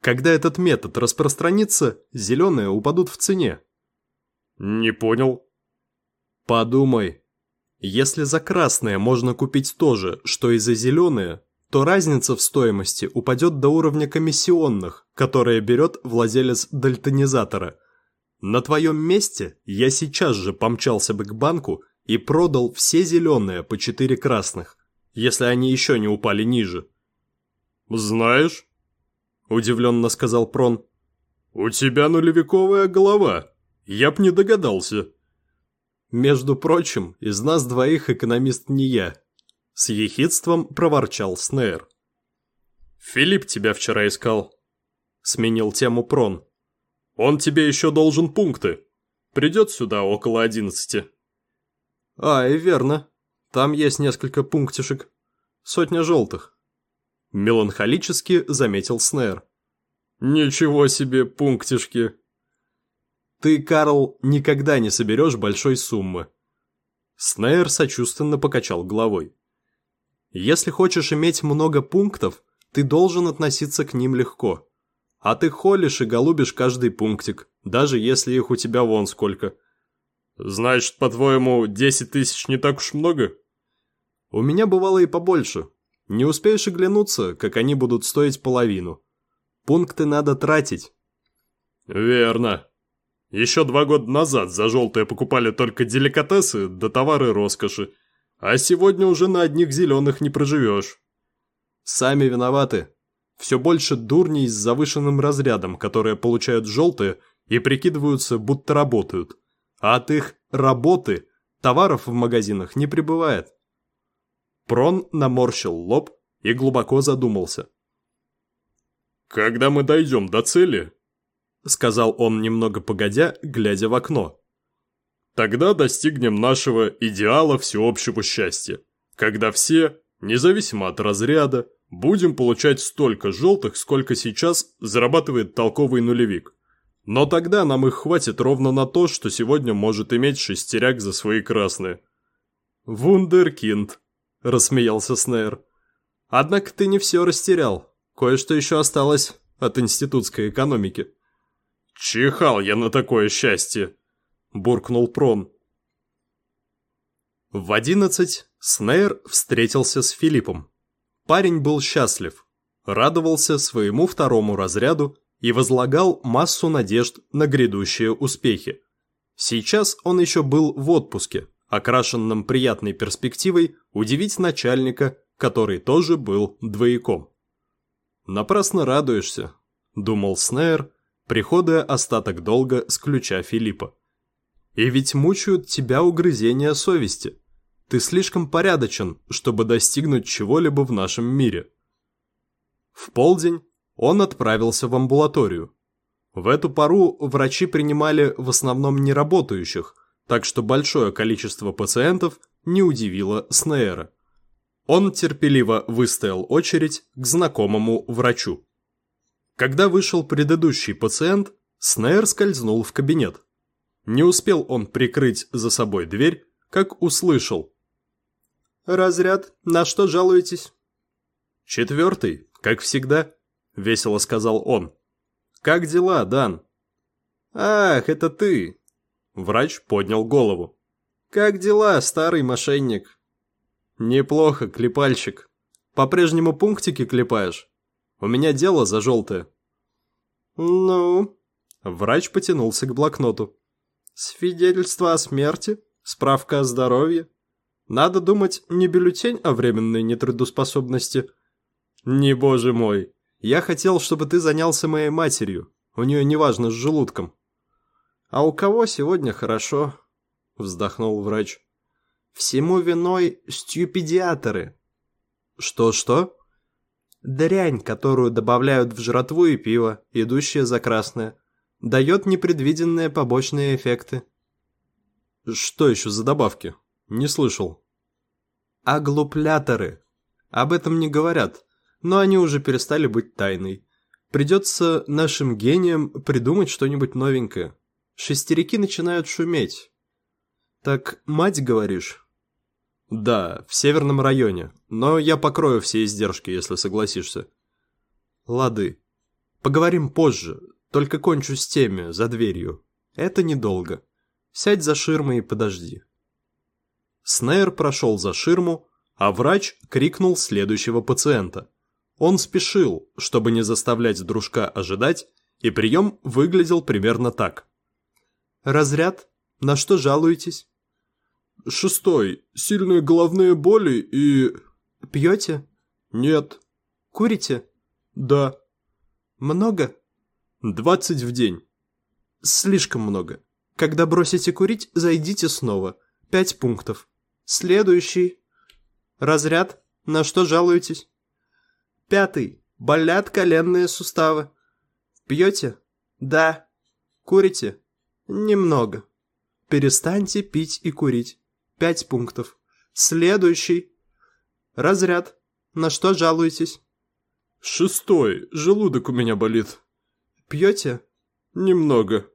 Когда этот метод распространится, зеленые упадут в цене. Не понял. Подумай. Если за красное можно купить то же, что и за зеленые, то разница в стоимости упадет до уровня комиссионных, которые берет владелец дальтонизатора. На твоем месте я сейчас же помчался бы к банку и продал все зеленые по четыре красных, если они еще не упали ниже. «Знаешь?» – удивленно сказал Прон. «У тебя нулевиковая голова. Я б не догадался». «Между прочим, из нас двоих экономист не я», – с ехидством проворчал Снейр. «Филипп тебя вчера искал», – сменил тему Прон. «Он тебе еще должен пункты. Придет сюда около одиннадцати». «А, и верно. Там есть несколько пунктишек. Сотня желтых». Меланхолически заметил Снейр. «Ничего себе, пунктишки!» «Ты, Карл, никогда не соберешь большой суммы». Снейр сочувственно покачал головой. «Если хочешь иметь много пунктов, ты должен относиться к ним легко. А ты холишь и голубишь каждый пунктик, даже если их у тебя вон сколько». «Значит, по-твоему, десять тысяч не так уж много?» «У меня бывало и побольше, не успеешь оглянуться, как они будут стоить половину. Пункты надо тратить. Верно. Еще два года назад за желтые покупали только деликатесы да товары роскоши, а сегодня уже на одних зеленых не проживешь. Сами виноваты. Все больше дурней с завышенным разрядом, которые получают желтые и прикидываются, будто работают. А от их «работы» товаров в магазинах не прибывает. Прон наморщил лоб и глубоко задумался. «Когда мы дойдем до цели», — сказал он немного погодя, глядя в окно, «тогда достигнем нашего идеала всеобщего счастья, когда все, независимо от разряда, будем получать столько желтых, сколько сейчас зарабатывает толковый нулевик. Но тогда нам их хватит ровно на то, что сегодня может иметь шестеряк за свои красные». «Вундеркинд», – рассмеялся Снейр. «Однако ты не все растерял. Кое-что еще осталось от институтской экономики. «Чихал я на такое счастье!» – буркнул Прон. В одиннадцать Снейр встретился с Филиппом. Парень был счастлив, радовался своему второму разряду и возлагал массу надежд на грядущие успехи. Сейчас он еще был в отпуске, окрашенном приятной перспективой удивить начальника, который тоже был двояком. «Напрасно радуешься», – думал Снейр, приходуя остаток долга с ключа Филиппа. «И ведь мучают тебя угрызения совести. Ты слишком порядочен, чтобы достигнуть чего-либо в нашем мире». В полдень он отправился в амбулаторию. В эту пору врачи принимали в основном неработающих, так что большое количество пациентов не удивило Снейра. Он терпеливо выстоял очередь к знакомому врачу. Когда вышел предыдущий пациент, Снейр скользнул в кабинет. Не успел он прикрыть за собой дверь, как услышал. «Разряд, на что жалуетесь?» «Четвертый, как всегда», — весело сказал он. «Как дела, Дан?» «Ах, это ты!» Врач поднял голову. «Как дела, старый мошенник?» «Неплохо, клепальщик. По-прежнему пунктики клепаешь? У меня дело за желтое». «Ну?» Врач потянулся к блокноту. «Свидетельство о смерти? Справка о здоровье? Надо думать, не бюллетень о временной нетрудоспособности». «Не боже мой, я хотел, чтобы ты занялся моей матерью. У нее неважно с желудком». «А у кого сегодня хорошо?» – вздохнул врач. «Всему виной стюпедиаторы». «Что-что?» «Дрянь, которую добавляют в жратву и пиво, идущее за красное, дает непредвиденные побочные эффекты». «Что еще за добавки? Не слышал». «Оглупляторы. Об этом не говорят, но они уже перестали быть тайной. Придется нашим гениям придумать что-нибудь новенькое. Шестерики начинают шуметь. Так мать, говоришь? Да, в северном районе, но я покрою все издержки, если согласишься. Лады. Поговорим позже, только кончу с теми, за дверью. Это недолго. Сядь за ширмой и подожди. Снейр прошел за ширму, а врач крикнул следующего пациента. Он спешил, чтобы не заставлять дружка ожидать, и прием выглядел примерно так. «Разряд? На что жалуетесь?» «Шестой. Сильные головные боли и...» «Пьете?» «Нет». «Курите?» «Да». «Много?» «Двадцать в день». «Слишком много. Когда бросите курить, зайдите снова. Пять пунктов. Следующий. Разряд. На что жалуетесь?» Пятый. Болят коленные суставы. Пьете? Да. Курите? Немного. Перестаньте пить и курить. Пять пунктов. Следующий. Разряд. На что жалуетесь? Шестой. Желудок у меня болит. Пьете? Немного.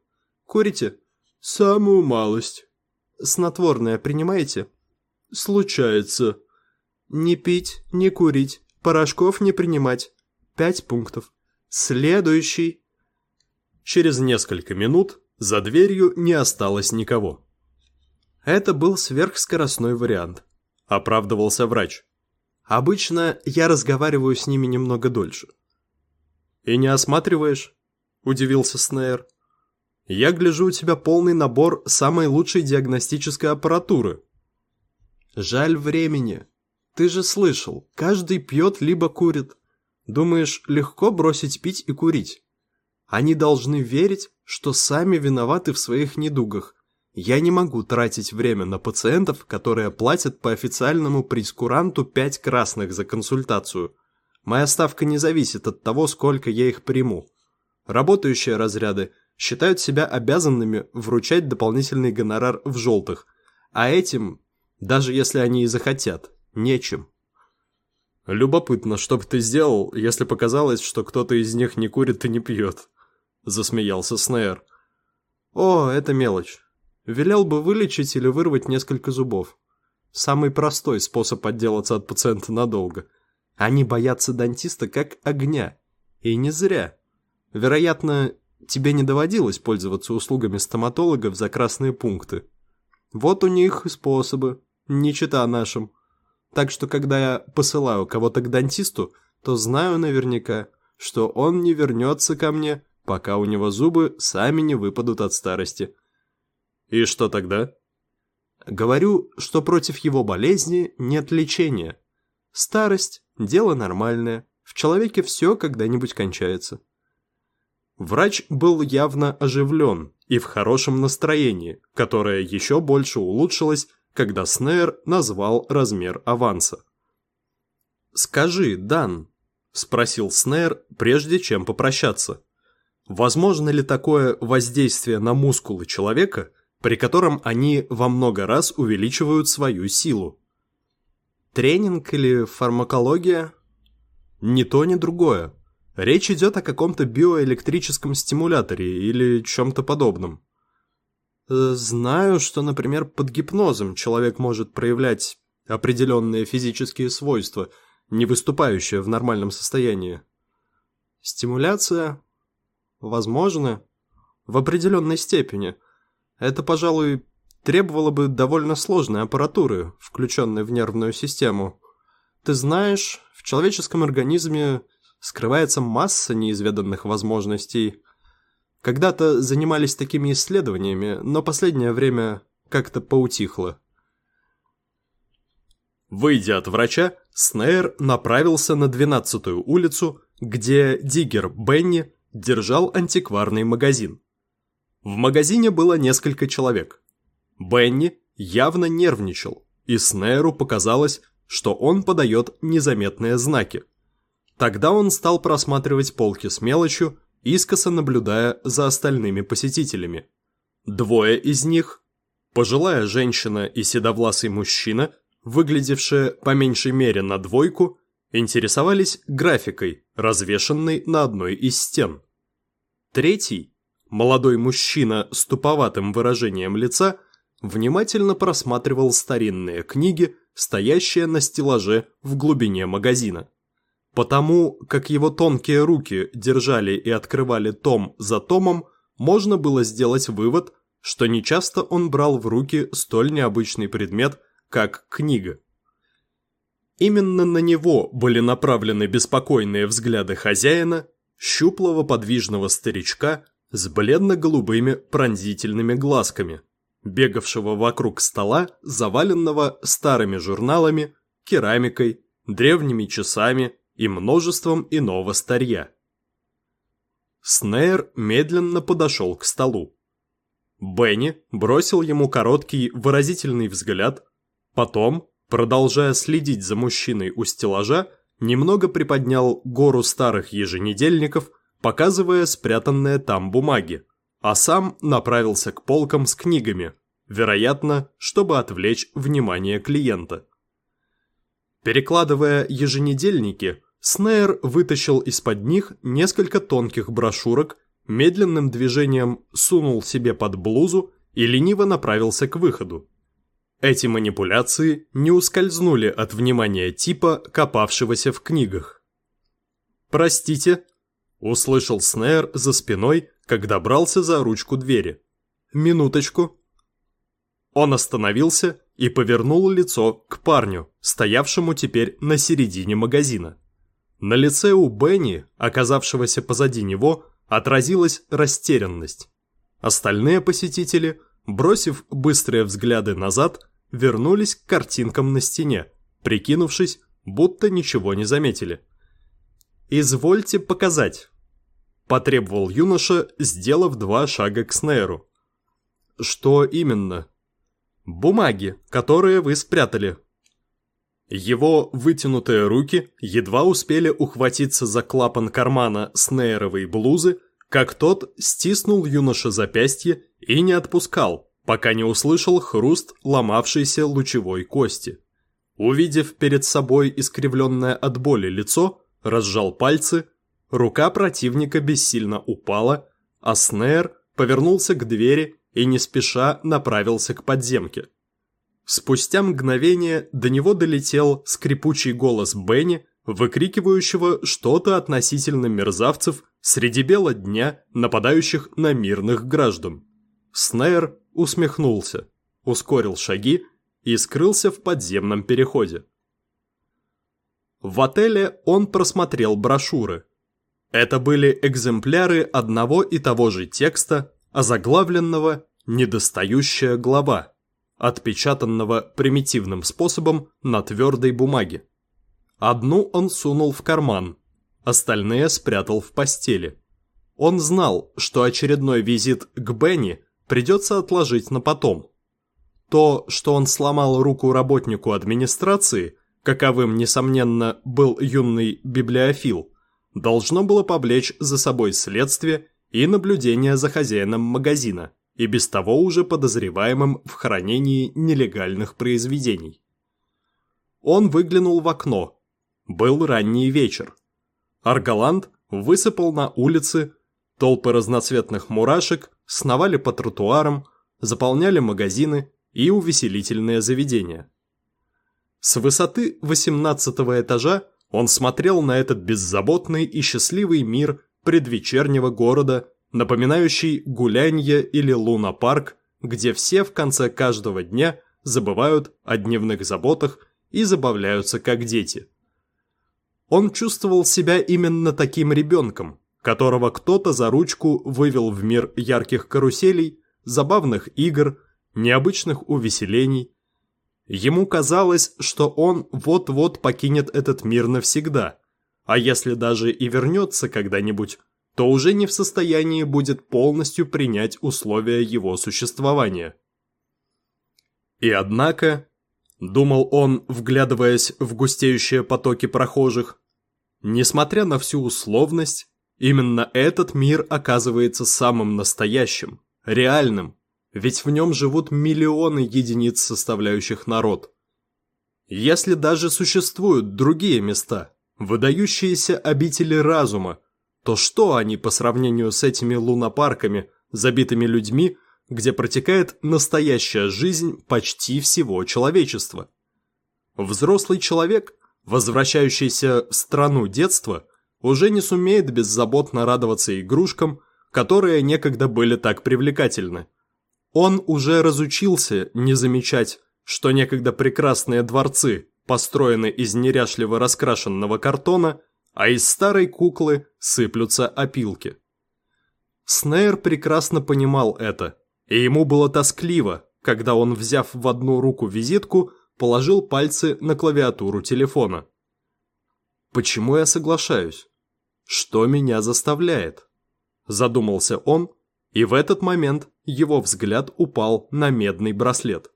Курите? Самую малость. Снотворное принимаете? Случается. Не пить, не курить, Порошков не принимать. Пять пунктов. Следующий. Через несколько минут за дверью не осталось никого. Это был сверхскоростной вариант, оправдывался врач. Обычно я разговариваю с ними немного дольше. И не осматриваешь? Удивился Снейр. Я гляжу, у тебя полный набор самой лучшей диагностической аппаратуры. Жаль времени, ты же слышал, каждый пьет либо курит. Думаешь, легко бросить пить и курить? Они должны верить, что сами виноваты в своих недугах. Я не могу тратить время на пациентов, которые платят по официальному прескуранту 5 красных за консультацию. Моя ставка не зависит от того, сколько я их приму. Работающие разряды считают себя обязанными вручать дополнительный гонорар в желтых, а этим, даже если они и захотят, нечем. «Любопытно, что бы ты сделал, если показалось, что кто-то из них не курит и не пьет?» – засмеялся Снейр. «О, это мелочь. Велел бы вылечить или вырвать несколько зубов. Самый простой способ отделаться от пациента надолго. Они боятся дантиста как огня. И не зря. Вероятно, тебе не доводилось пользоваться услугами стоматологов за красные пункты. Вот у них способы, не чита нашим. Так что, когда я посылаю кого-то к дантисту, то знаю наверняка, что он не вернется ко мне, пока у него зубы сами не выпадут от старости. И что тогда? Говорю, что против его болезни нет лечения. Старость – дело нормальное, в человеке все когда-нибудь кончается. Врач был явно оживлен и в хорошем настроении, которое еще больше улучшилось, когда Снейр назвал размер аванса. «Скажи, Дан», – спросил Снейр, прежде чем попрощаться, – «возможно ли такое воздействие на мускулы человека, при котором они во много раз увеличивают свою силу?» «Тренинг или фармакология?» «Ни то, ни другое. Речь идет о каком-то биоэлектрическом стимуляторе или чем-то подобном. Э, знаю, что, например, под гипнозом человек может проявлять определенные физические свойства, не выступающие в нормальном состоянии. Стимуляция? Возможно. В определенной степени. Это, пожалуй, требовало бы довольно сложной аппаратуры, включенной в нервную систему. Ты знаешь, в человеческом организме скрывается масса неизведанных возможностей. Когда-то занимались такими исследованиями, но последнее время как-то поутихло. Выйдя от врача, Снейр направился на 12-ю улицу, где диггер Бенни держал антикварный магазин. В магазине было несколько человек. Бенни явно нервничал, и Снейру показалось, что он подает незаметные знаки. Тогда он стал просматривать полки с мелочью, искоса наблюдая за остальными посетителями. Двое из них, пожилая женщина и седовласый мужчина, выглядевшие по меньшей мере на двойку, интересовались графикой, развешанной на одной из стен. Третий, молодой мужчина с туповатым выражением лица, внимательно просматривал старинные книги, стоящие на стеллаже в глубине магазина. Потому как его тонкие руки держали и открывали том за томом, можно было сделать вывод, что нечасто он брал в руки столь необычный предмет, как книга. Именно на него были направлены беспокойные взгляды хозяина, щуплого подвижного старичка с бледно-голубыми пронзительными глазками, бегавшего вокруг стола, заваленного старыми журналами, керамикой, древними часами и множеством иного старья. Снейр медленно подошел к столу. Бенни бросил ему короткий выразительный взгляд, потом, продолжая следить за мужчиной у стеллажа, немного приподнял гору старых еженедельников, показывая спрятанные там бумаги, а сам направился к полкам с книгами, вероятно, чтобы отвлечь внимание клиента. Перекладывая еженедельники, Снейр вытащил из-под них несколько тонких брошюрок, медленным движением сунул себе под блузу и лениво направился к выходу. Эти манипуляции не ускользнули от внимания типа, копавшегося в книгах. «Простите», – услышал Снейр за спиной, когда брался за ручку двери. «Минуточку». Он остановился и повернул лицо к парню, стоявшему теперь на середине магазина. На лице у Бенни, оказавшегося позади него, отразилась растерянность. Остальные посетители, бросив быстрые взгляды назад, вернулись к картинкам на стене, прикинувшись, будто ничего не заметили. «Извольте показать», – потребовал юноша, сделав два шага к Снейру. «Что именно?» Бумаги, которые вы спрятали. Его вытянутые руки едва успели ухватиться за клапан кармана снейровой блузы, как тот стиснул юноша запястье и не отпускал, пока не услышал хруст ломавшейся лучевой кости. Увидев перед собой искривленное от боли лицо, разжал пальцы, рука противника бессильно упала, а Снейр повернулся к двери и не спеша направился к подземке. Спустя мгновение до него долетел скрипучий голос Бенни, выкрикивающего что-то относительно мерзавцев среди бела дня, нападающих на мирных граждан. Снейр усмехнулся, ускорил шаги и скрылся в подземном переходе. В отеле он просмотрел брошюры. Это были экземпляры одного и того же текста, озаглавленного «Недостающая глава», отпечатанного примитивным способом на твердой бумаге. Одну он сунул в карман, остальные спрятал в постели. Он знал, что очередной визит к Бенни придется отложить на потом. То, что он сломал руку работнику администрации, каковым, несомненно, был юный библиофил, должно было повлечь за собой следствие и наблюдение за хозяином магазина и без того уже подозреваемым в хранении нелегальных произведений. Он выглянул в окно, был ранний вечер. Арголанд высыпал на улицы, толпы разноцветных мурашек сновали по тротуарам, заполняли магазины и увеселительные заведения. С высоты 18 этажа он смотрел на этот беззаботный и счастливый мир предвечернего города, напоминающий гулянье или лунопарк, где все в конце каждого дня забывают о дневных заботах и забавляются как дети. Он чувствовал себя именно таким ребенком, которого кто-то за ручку вывел в мир ярких каруселей, забавных игр, необычных увеселений. Ему казалось, что он вот-вот покинет этот мир навсегда, а если даже и вернется когда-нибудь, то уже не в состоянии будет полностью принять условия его существования. И однако, думал он, вглядываясь в густеющие потоки прохожих, Несмотря на всю условность, именно этот мир оказывается самым настоящим, реальным, ведь в нем живут миллионы единиц, составляющих народ. Если даже существуют другие места, выдающиеся обители разума, то что они по сравнению с этими лунопарками, забитыми людьми, где протекает настоящая жизнь почти всего человечества? Взрослый человек возвращающийся в страну детства, уже не сумеет беззаботно радоваться игрушкам, которые некогда были так привлекательны. Он уже разучился не замечать, что некогда прекрасные дворцы построены из неряшливо раскрашенного картона, а из старой куклы сыплются опилки. Снейр прекрасно понимал это, и ему было тоскливо, когда он, взяв в одну руку визитку, положил пальцы на клавиатуру телефона. Почему я соглашаюсь? Что меня заставляет? Задумался он, и в этот момент его взгляд упал на медный браслет.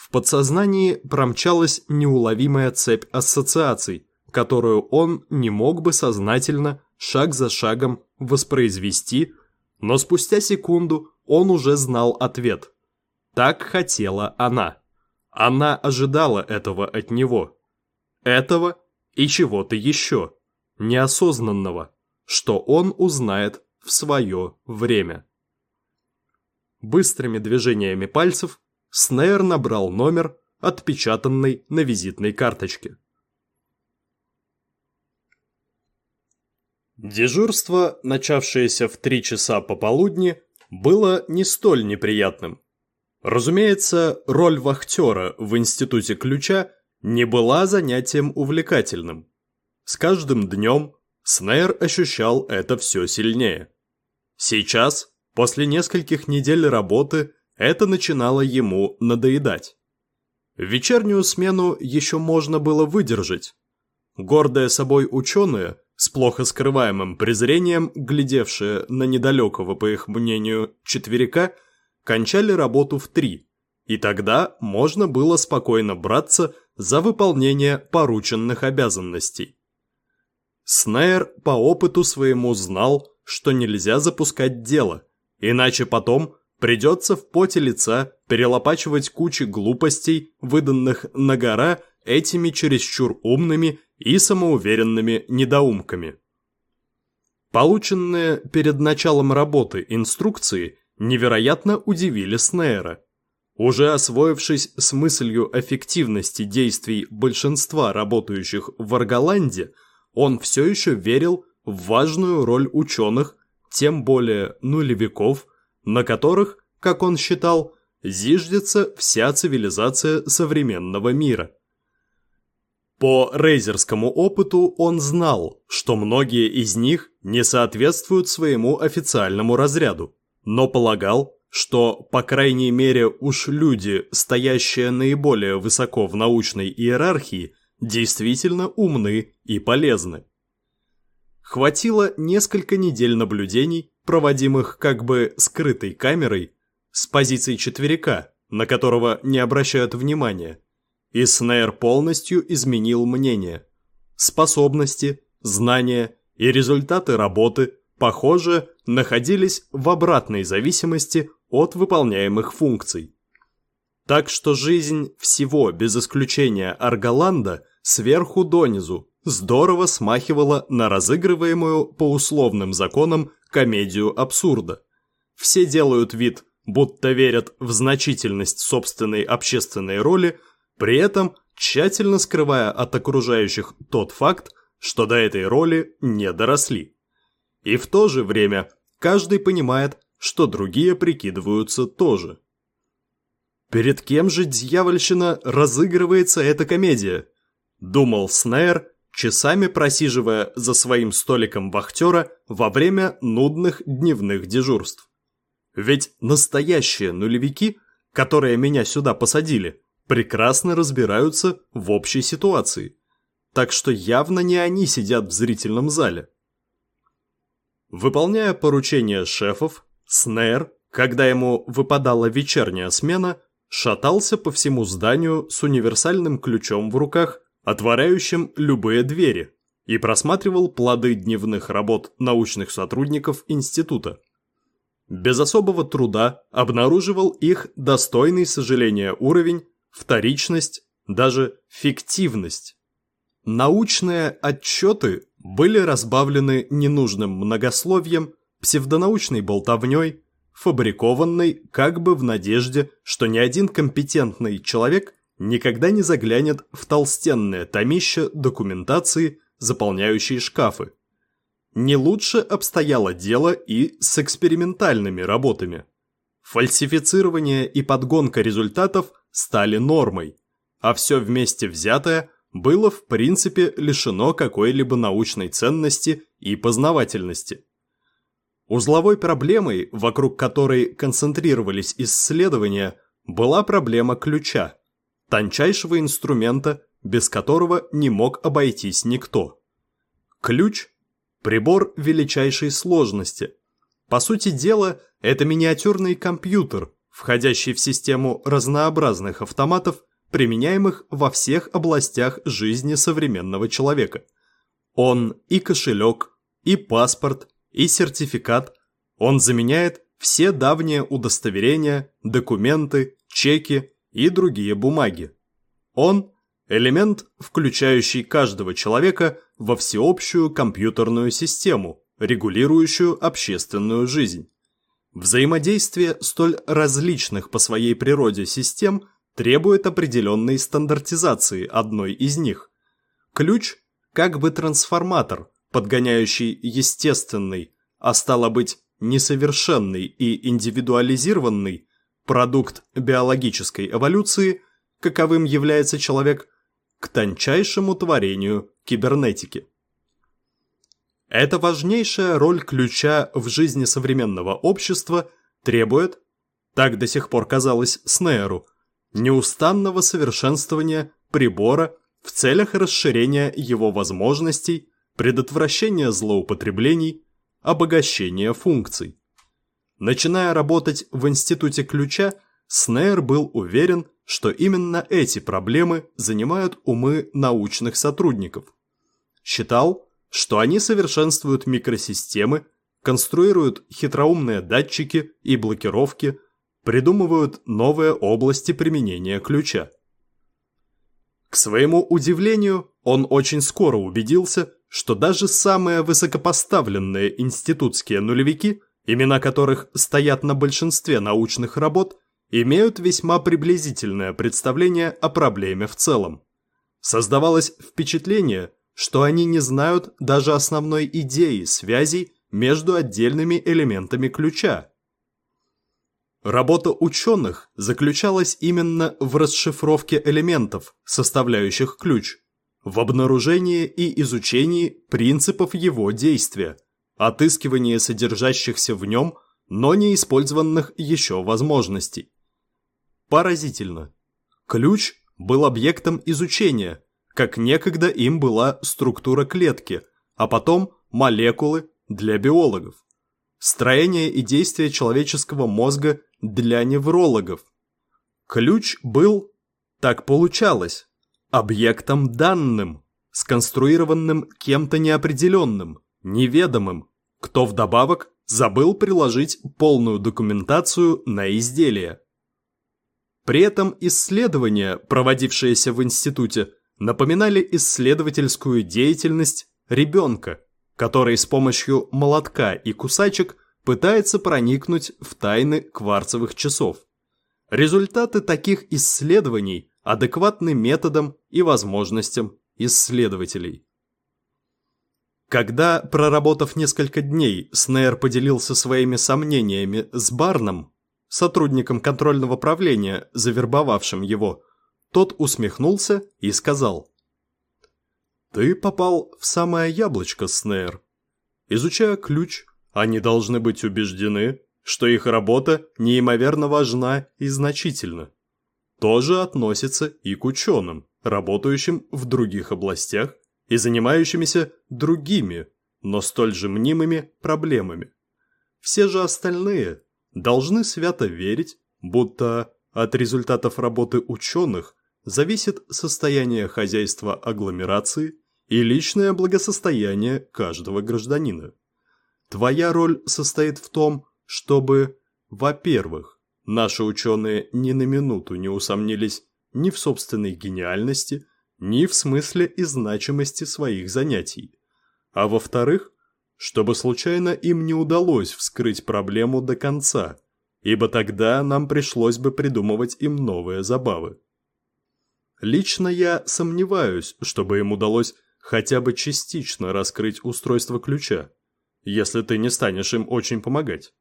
В подсознании промчалась неуловимая цепь ассоциаций, которую он не мог бы сознательно, шаг за шагом, воспроизвести, но спустя секунду он уже знал ответ. Так хотела она. Она ожидала этого от него. Этого и чего-то еще, неосознанного, что он узнает в свое время. Быстрыми движениями пальцев Снейр набрал номер, отпечатанный на визитной карточке. Дежурство, начавшееся в три часа пополудни, было не столь неприятным. Разумеется, роль вахтера в Институте Ключа не была занятием увлекательным. С каждым днем Снейр ощущал это все сильнее. Сейчас, после нескольких недель работы, это начинало ему надоедать. Вечернюю смену еще можно было выдержать. Гордые собой ученые, с плохо скрываемым презрением, глядевшие на недалекого, по их мнению, четверика – кончали работу в три, и тогда можно было спокойно браться за выполнение порученных обязанностей. Снейр по опыту своему знал, что нельзя запускать дело, иначе потом придется в поте лица перелопачивать кучи глупостей, выданных на гора этими чересчур умными и самоуверенными недоумками. Полученные перед началом работы инструкции невероятно удивили Снейра. Уже освоившись с мыслью эффективности действий большинства работающих в Арголанде, он все еще верил в важную роль ученых, тем более нулевиков, на которых, как он считал, зиждется вся цивилизация современного мира. По рейзерскому опыту он знал, что многие из них не соответствуют своему официальному разряду, но полагал, что, по крайней мере, уж люди, стоящие наиболее высоко в научной иерархии, действительно умны и полезны. Хватило несколько недель наблюдений, проводимых как бы скрытой камерой, с позиции четверика, на которого не обращают внимания, и Снейр полностью изменил мнение. Способности, знания и результаты работы, похоже, находились в обратной зависимости от выполняемых функций. Так что жизнь всего, без исключения Арголанда, сверху донизу, здорово смахивала на разыгрываемую по условным законам комедию абсурда. Все делают вид, будто верят в значительность собственной общественной роли, при этом тщательно скрывая от окружающих тот факт, что до этой роли не доросли. И в то же время каждый понимает, что другие прикидываются тоже. Перед кем же дьявольщина разыгрывается эта комедия? Думал Снейр, часами просиживая за своим столиком вахтера во время нудных дневных дежурств. Ведь настоящие нулевики, которые меня сюда посадили, прекрасно разбираются в общей ситуации. Так что явно не они сидят в зрительном зале. Выполняя поручения шефов, Снейр, когда ему выпадала вечерняя смена, шатался по всему зданию с универсальным ключом в руках, отворяющим любые двери, и просматривал плоды дневных работ научных сотрудников института без особого труда обнаруживал их достойный сожаления уровень, вторичность, даже фиктивность. Научные отчеты были разбавлены ненужным многословием, псевдонаучной болтовней, фабрикованной как бы в надежде, что ни один компетентный человек никогда не заглянет в толстенное томище документации, заполняющие шкафы. Не лучше обстояло дело и с экспериментальными работами. Фальсифицирование и подгонка результатов стали нормой, а все вместе взятое было в принципе лишено какой-либо научной ценности и познавательности. Узловой проблемой, вокруг которой концентрировались исследования, была проблема ключа, тончайшего инструмента, без которого не мог обойтись никто. Ключ Прибор величайшей сложности. По сути дела, это миниатюрный компьютер, входящий в систему разнообразных автоматов, применяемых во всех областях жизни современного человека. Он и кошелек, и паспорт, и сертификат. Он заменяет все давние удостоверения, документы, чеки и другие бумаги. Он – элемент, включающий каждого человека – во всеобщую компьютерную систему, регулирующую общественную жизнь. Взаимодействие столь различных по своей природе систем требует определенной стандартизации одной из них. Ключ – как бы трансформатор, подгоняющий естественный, а стало быть, несовершенный и индивидуализированный продукт биологической эволюции, каковым является человек, к тончайшему творению кибернетики. Эта важнейшая роль ключа в жизни современного общества требует, так до сих пор казалось Снейру, неустанного совершенствования прибора в целях расширения его возможностей, предотвращения злоупотреблений, обогащения функций. Начиная работать в Институте ключа, Снейр был уверен, что именно эти проблемы занимают умы научных сотрудников. Считал, что они совершенствуют микросистемы, конструируют хитроумные датчики и блокировки, придумывают новые области применения ключа. К своему удивлению, он очень скоро убедился, что даже самые высокопоставленные институтские нулевики, имена которых стоят на большинстве научных работ, имеют весьма приблизительное представление о проблеме в целом. Создавалось впечатление, что они не знают даже основной идеи связей между отдельными элементами ключа. Работа ученых заключалась именно в расшифровке элементов, составляющих ключ, в обнаружении и изучении принципов его действия, отыскивании содержащихся в нем, но не использованных еще возможностей. Поразительно. Ключ был объектом изучения, как некогда им была структура клетки, а потом молекулы для биологов. Строение и действие человеческого мозга для неврологов. Ключ был, так получалось, объектом данным, сконструированным кем-то неопределенным, неведомым, кто вдобавок забыл приложить полную документацию на изделие. При этом исследования, проводившиеся в институте, напоминали исследовательскую деятельность ребенка, который с помощью молотка и кусачек пытается проникнуть в тайны кварцевых часов. Результаты таких исследований адекватны методам и возможностям исследователей. Когда, проработав несколько дней, Снейр поделился своими сомнениями с Барном, сотрудником контрольного правления, завербовавшим его, тот усмехнулся и сказал. «Ты попал в самое яблочко, Снейр. Изучая ключ, они должны быть убеждены, что их работа неимоверно важна и значительна. Тоже относится и к ученым, работающим в других областях и занимающимися другими, но столь же мнимыми проблемами. Все же остальные должны свято верить, будто от результатов работы ученых зависит состояние хозяйства агломерации и личное благосостояние каждого гражданина. Твоя роль состоит в том, чтобы, во-первых, наши ученые ни на минуту не усомнились ни в собственной гениальности, ни в смысле и значимости своих занятий, а во-вторых, чтобы случайно им не удалось вскрыть проблему до конца, ибо тогда нам пришлось бы придумывать им новые забавы. Лично я сомневаюсь, чтобы им удалось хотя бы частично раскрыть устройство ключа, если ты не станешь им очень помогать.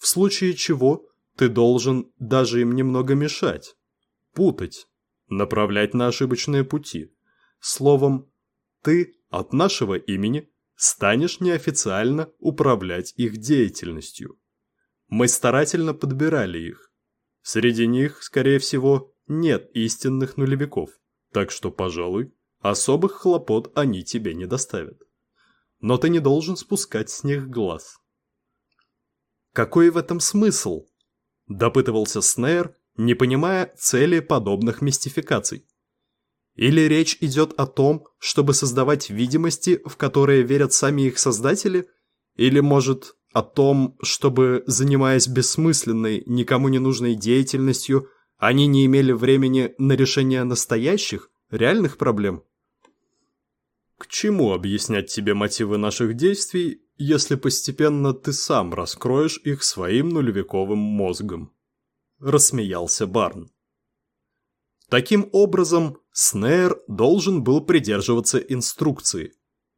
В случае чего ты должен даже им немного мешать, путать, направлять на ошибочные пути. Словом, ты от нашего имени станешь неофициально управлять их деятельностью. Мы старательно подбирали их. Среди них, скорее всего, нет истинных нулевиков, так что, пожалуй, особых хлопот они тебе не доставят. Но ты не должен спускать с них глаз. Какой в этом смысл? Допытывался Снейр, не понимая цели подобных мистификаций. Или речь идет о том, чтобы создавать видимости, в которые верят сами их создатели? Или, может, о том, чтобы, занимаясь бессмысленной, никому не нужной деятельностью, они не имели времени на решение настоящих, реальных проблем? К чему объяснять тебе мотивы наших действий, если постепенно ты сам раскроешь их своим нулевиковым мозгом? Рассмеялся Барн. Таким образом, Снейр должен был придерживаться инструкции.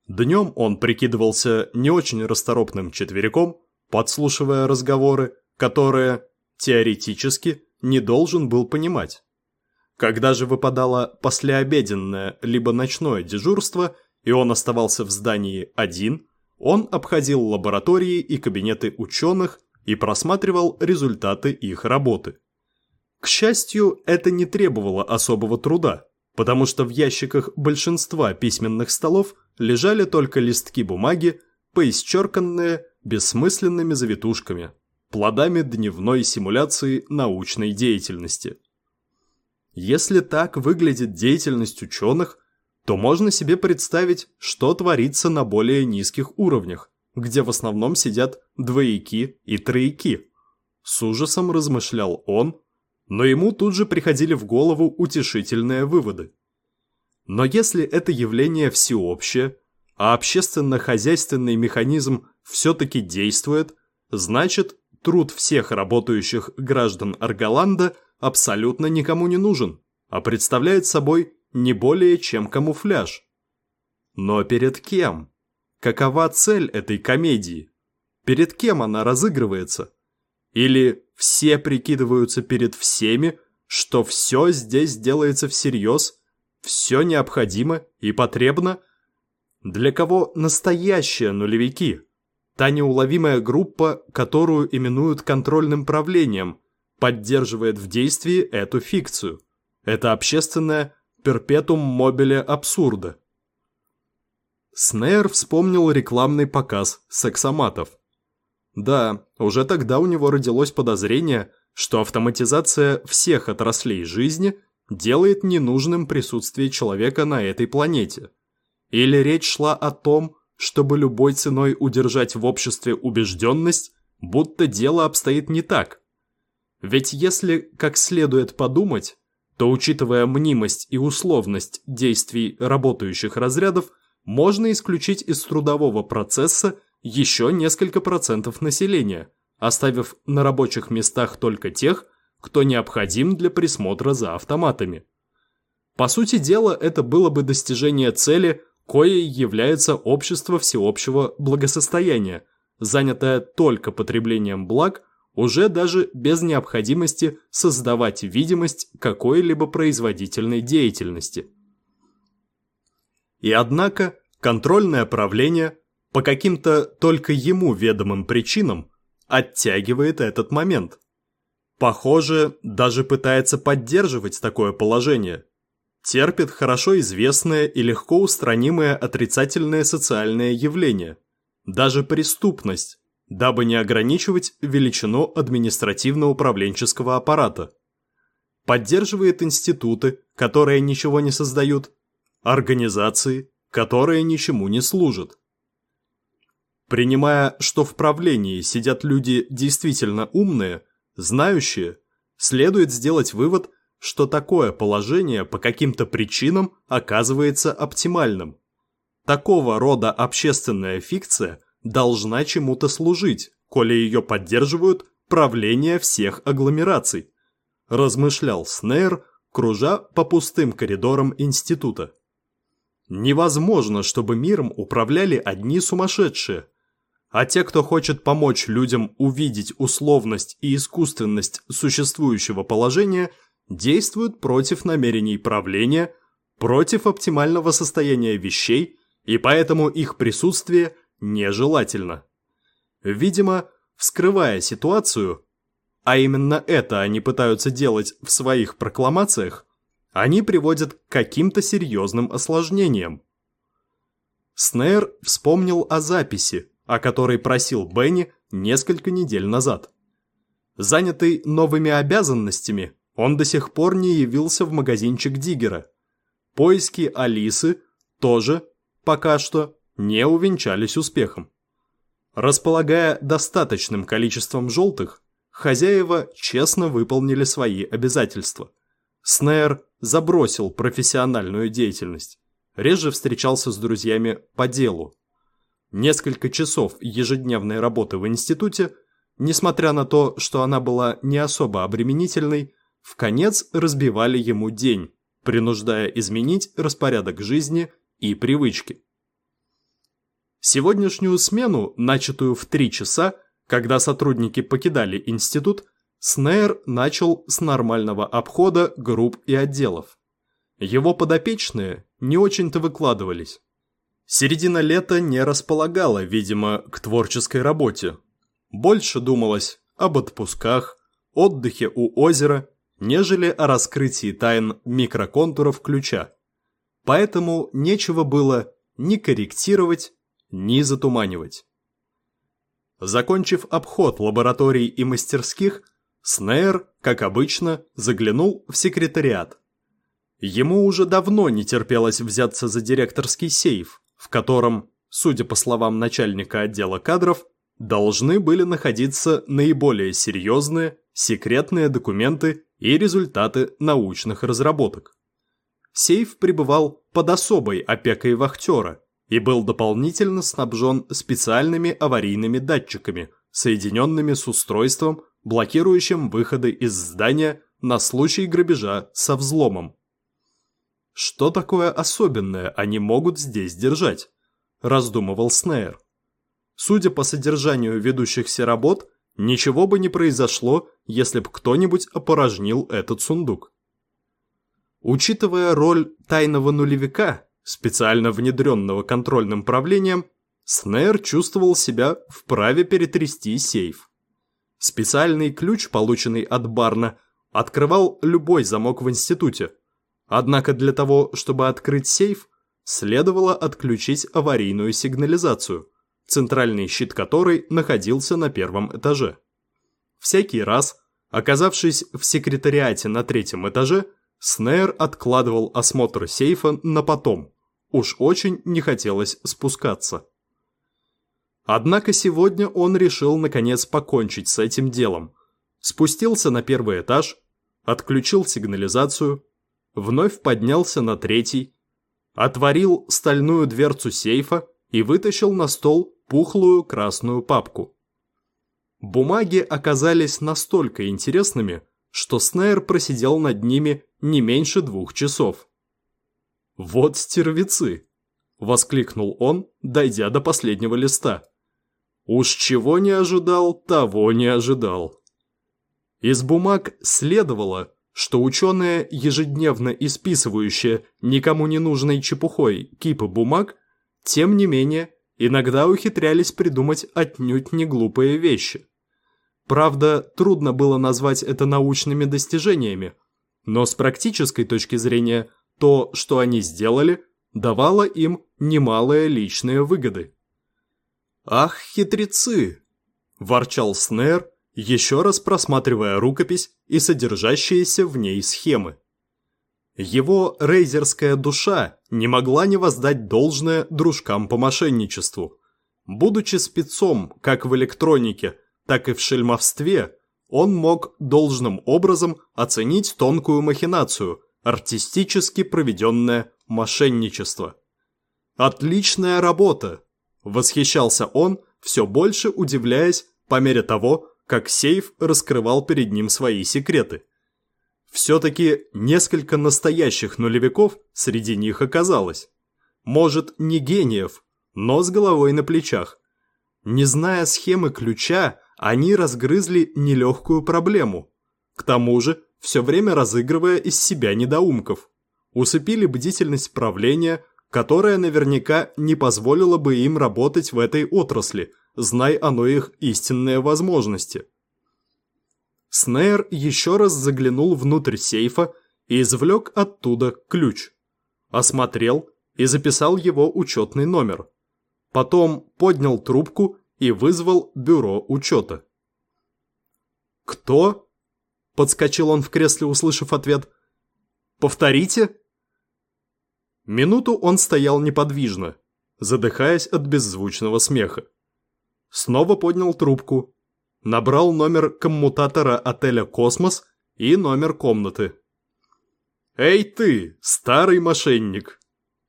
Днем он прикидывался не очень расторопным четвериком, подслушивая разговоры, которые, теоретически, не должен был понимать. Когда же выпадало послеобеденное либо ночное дежурство, и он оставался в здании один, он обходил лаборатории и кабинеты ученых и просматривал результаты их работы. К счастью, это не требовало особого труда, потому что в ящиках большинства письменных столов лежали только листки бумаги, поисчерканные бессмысленными завитушками, плодами дневной симуляции научной деятельности. Если так выглядит деятельность ученых, то можно себе представить, что творится на более низких уровнях, где в основном сидят двояки и трояки. С ужасом размышлял он, но ему тут же приходили в голову утешительные выводы. Но если это явление всеобщее, а общественно-хозяйственный механизм все-таки действует, значит, труд всех работающих граждан Арголанда абсолютно никому не нужен, а представляет собой не более чем камуфляж. Но перед кем? Какова цель этой комедии? Перед кем она разыгрывается? Или все прикидываются перед всеми, что все здесь делается всерьез, все необходимо и потребно? Для кого настоящие нулевики? Та неуловимая группа, которую именуют контрольным правлением, поддерживает в действии эту фикцию. Это общественное перпетум мобиле абсурда. Снейр вспомнил рекламный показ сексоматов. Да, уже тогда у него родилось подозрение, что автоматизация всех отраслей жизни делает ненужным присутствие человека на этой планете. Или речь шла о том, чтобы любой ценой удержать в обществе убежденность, будто дело обстоит не так. Ведь если как следует подумать, то, учитывая мнимость и условность действий работающих разрядов, можно исключить из трудового процесса еще несколько процентов населения, оставив на рабочих местах только тех, кто необходим для присмотра за автоматами. По сути дела, это было бы достижение цели, коей является общество всеобщего благосостояния, занятое только потреблением благ, уже даже без необходимости создавать видимость какой-либо производительной деятельности. И однако контрольное правление по каким-то только ему ведомым причинам оттягивает этот момент. Похоже, даже пытается поддерживать такое положение. Терпит хорошо известное и легко устранимое отрицательное социальное явление. Даже преступность, дабы не ограничивать величину административно-управленческого аппарата. Поддерживает институты, которые ничего не создают, организации, которые ничему не служат. Принимая, что в правлении сидят люди действительно умные, знающие, следует сделать вывод, что такое положение по каким-то причинам оказывается оптимальным. Такого рода общественная фикция должна чему-то служить, коли ее поддерживают правления всех агломераций, размышлял Снейр, кружа по пустым коридорам института. Невозможно, чтобы миром управляли одни сумасшедшие. А те, кто хочет помочь людям увидеть условность и искусственность существующего положения, действуют против намерений правления, против оптимального состояния вещей, и поэтому их присутствие нежелательно. Видимо, вскрывая ситуацию, а именно это они пытаются делать в своих прокламациях, они приводят к каким-то серьезным осложнениям. Снейр вспомнил о записи, о которой просил Бенни несколько недель назад. Занятый новыми обязанностями, он до сих пор не явился в магазинчик Диггера. Поиски Алисы тоже, пока что, не увенчались успехом. Располагая достаточным количеством желтых, хозяева честно выполнили свои обязательства. Снейр забросил профессиональную деятельность, реже встречался с друзьями по делу. Несколько часов ежедневной работы в институте, несмотря на то, что она была не особо обременительной, в конец разбивали ему день, принуждая изменить распорядок жизни и привычки. Сегодняшнюю смену, начатую в три часа, когда сотрудники покидали институт, Снейр начал с нормального обхода групп и отделов. Его подопечные не очень-то выкладывались. Середина лета не располагала, видимо, к творческой работе. Больше думалось об отпусках, отдыхе у озера, нежели о раскрытии тайн микроконтуров ключа. Поэтому нечего было ни корректировать, ни затуманивать. Закончив обход лабораторий и мастерских, Снейр, как обычно, заглянул в секретариат. Ему уже давно не терпелось взяться за директорский сейф, в котором, судя по словам начальника отдела кадров, должны были находиться наиболее серьезные, секретные документы и результаты научных разработок. Сейф пребывал под особой опекой вахтера и был дополнительно снабжен специальными аварийными датчиками, соединенными с устройством, блокирующим выходы из здания на случай грабежа со взломом. Что такое особенное они могут здесь держать? Раздумывал Снейр. Судя по содержанию ведущихся работ, ничего бы не произошло, если бы кто-нибудь опорожнил этот сундук. Учитывая роль тайного нулевика, специально внедренного контрольным правлением, Снейр чувствовал себя вправе перетрясти сейф. Специальный ключ, полученный от Барна, открывал любой замок в институте. Однако для того, чтобы открыть сейф, следовало отключить аварийную сигнализацию, центральный щит которой находился на первом этаже. Всякий раз, оказавшись в секретариате на третьем этаже, Снейр откладывал осмотр сейфа на потом. Уж очень не хотелось спускаться. Однако сегодня он решил наконец покончить с этим делом. Спустился на первый этаж, отключил сигнализацию, вновь поднялся на третий, отворил стальную дверцу сейфа и вытащил на стол пухлую красную папку. Бумаги оказались настолько интересными, что Снейр просидел над ними не меньше двух часов. «Вот стервецы!» – воскликнул он, дойдя до последнего листа. Уж чего не ожидал, того не ожидал. Из бумаг следовало, что ученые, ежедневно исписывающие никому не нужной чепухой кипы бумаг, тем не менее, иногда ухитрялись придумать отнюдь не глупые вещи. Правда, трудно было назвать это научными достижениями, но с практической точки зрения то, что они сделали, давало им немалые личные выгоды. «Ах, хитрецы!» – ворчал Снэр, еще раз просматривая рукопись и содержащиеся в ней схемы. Его рейзерская душа не могла не воздать должное дружкам по мошенничеству. Будучи спецом как в электронике, так и в шельмовстве, он мог должным образом оценить тонкую махинацию, артистически проведенное мошенничество. «Отличная работа!» Восхищался он, все больше удивляясь по мере того, как сейф раскрывал перед ним свои секреты. Все-таки несколько настоящих нулевиков среди них оказалось. Может, не гениев, но с головой на плечах. Не зная схемы ключа, они разгрызли нелегкую проблему. К тому же, все время разыгрывая из себя недоумков. Усыпили бдительность правления, которая наверняка не позволила бы им работать в этой отрасли, знай оно их истинные возможности. Снейр еще раз заглянул внутрь сейфа и извлек оттуда ключ. Осмотрел и записал его учетный номер. Потом поднял трубку и вызвал бюро учета. «Кто?» – подскочил он в кресле, услышав ответ. «Повторите?» Минуту он стоял неподвижно, задыхаясь от беззвучного смеха. Снова поднял трубку, набрал номер коммутатора отеля «Космос» и номер комнаты. «Эй ты, старый мошенник!»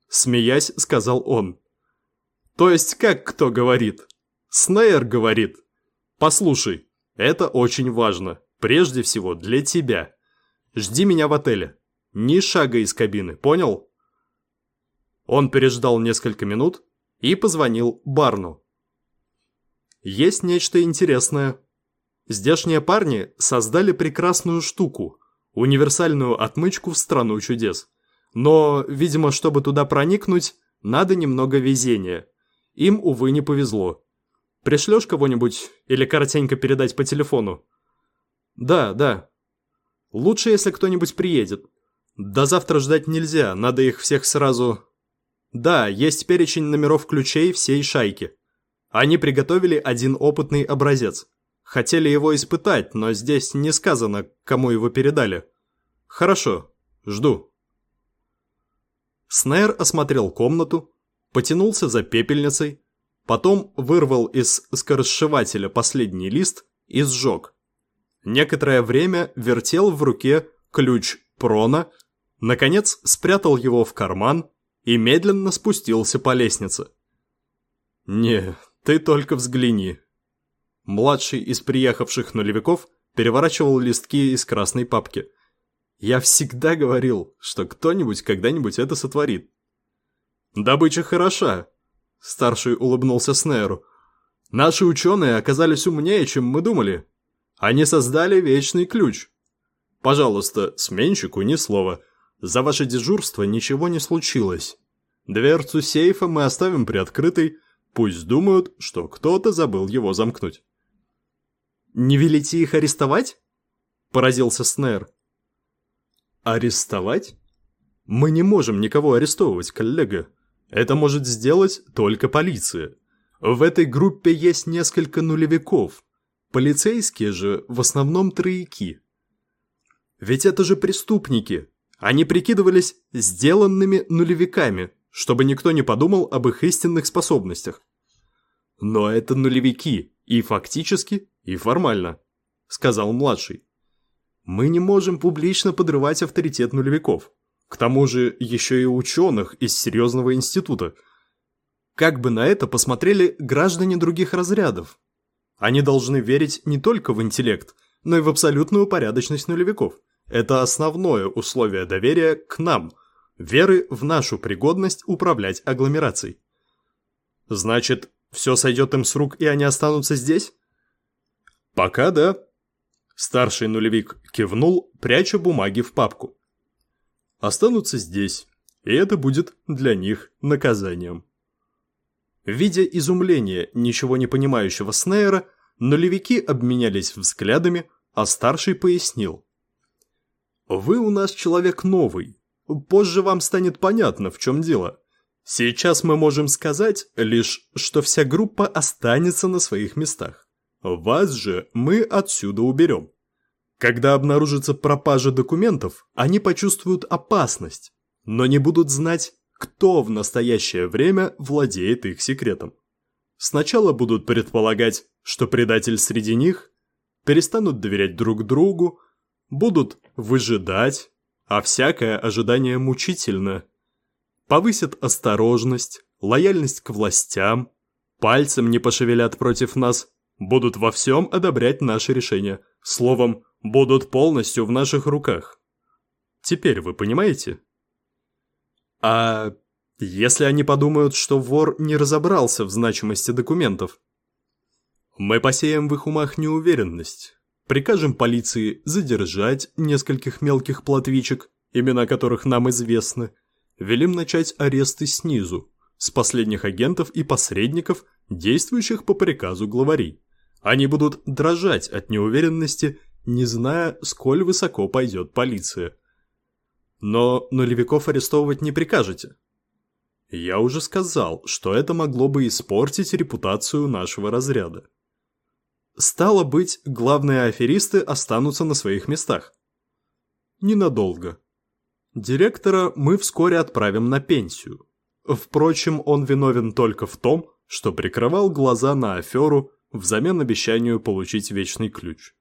Смеясь, сказал он. «То есть как кто говорит?» «Снейр говорит. Послушай, это очень важно, прежде всего для тебя. Жди меня в отеле. Ни шага из кабины, понял?» Он переждал несколько минут и позвонил Барну. Есть нечто интересное. Здешние парни создали прекрасную штуку, универсальную отмычку в страну чудес. Но, видимо, чтобы туда проникнуть, надо немного везения. Им, увы, не повезло. Пришлешь кого-нибудь или коротенько передать по телефону? Да, да. Лучше, если кто-нибудь приедет. До завтра ждать нельзя, надо их всех сразу да, есть перечень номеров ключей всей шайки. Они приготовили один опытный образец. Хотели его испытать, но здесь не сказано, кому его передали. Хорошо, жду. Снейр осмотрел комнату, потянулся за пепельницей, потом вырвал из скоросшивателя последний лист и сжег. Некоторое время вертел в руке ключ Прона, наконец спрятал его в карман и медленно спустился по лестнице. «Не, ты только взгляни». Младший из приехавших нулевиков переворачивал листки из красной папки. «Я всегда говорил, что кто-нибудь когда-нибудь это сотворит». «Добыча хороша», — старший улыбнулся Снейру. «Наши ученые оказались умнее, чем мы думали. Они создали вечный ключ. Пожалуйста, сменщику ни слова. За ваше дежурство ничего не случилось. Дверцу сейфа мы оставим приоткрытой, пусть думают, что кто-то забыл его замкнуть». «Не велите их арестовать?» – поразился Снейр. «Арестовать? Мы не можем никого арестовывать, коллега. Это может сделать только полиция. В этой группе есть несколько нулевиков. Полицейские же в основном трояки. Ведь это же преступники. Они прикидывались сделанными нулевиками, чтобы никто не подумал об их истинных способностях. Но это нулевики, и фактически «И формально», — сказал младший. «Мы не можем публично подрывать авторитет нулевиков. К тому же еще и ученых из серьезного института. Как бы на это посмотрели граждане других разрядов? Они должны верить не только в интеллект, но и в абсолютную порядочность нулевиков. Это основное условие доверия к нам, веры в нашу пригодность управлять агломерацией. Значит, все сойдет им с рук, и они останутся здесь? «Пока да». Старший нулевик кивнул, пряча бумаги в папку. «Останутся здесь, и это будет для них наказанием». Видя изумление ничего не понимающего Снейра, нулевики обменялись взглядами, а старший пояснил. «Вы у нас человек новый. Позже вам станет понятно, в чем дело. Сейчас мы можем сказать лишь, что вся группа останется на своих местах. Вас же мы отсюда уберем. Когда обнаружится пропажа документов, они почувствуют опасность, но не будут знать, кто в настоящее время владеет их секретом. Сначала будут предполагать, что предатель среди них, перестанут доверять друг другу, будут выжидать, а всякое ожидание мучительно. Повысят осторожность, лояльность к властям, пальцем не пошевелят против нас, будут во всем одобрять наши решения. Словом, будут полностью в наших руках. Теперь вы понимаете? А если они подумают, что вор не разобрался в значимости документов? Мы посеем в их умах неуверенность. Прикажем полиции задержать нескольких мелких платвичек, имена которых нам известны. Велим начать аресты снизу, с последних агентов и посредников, действующих по приказу главарей. Они будут дрожать от неуверенности, не зная, сколь высоко пойдет полиция. Но нулевиков арестовывать не прикажете. Я уже сказал, что это могло бы испортить репутацию нашего разряда. Стало быть, главные аферисты останутся на своих местах. Ненадолго. Директора мы вскоре отправим на пенсию. Впрочем, он виновен только в том, что прикрывал глаза на аферу взамен обещанию получить вечный ключ.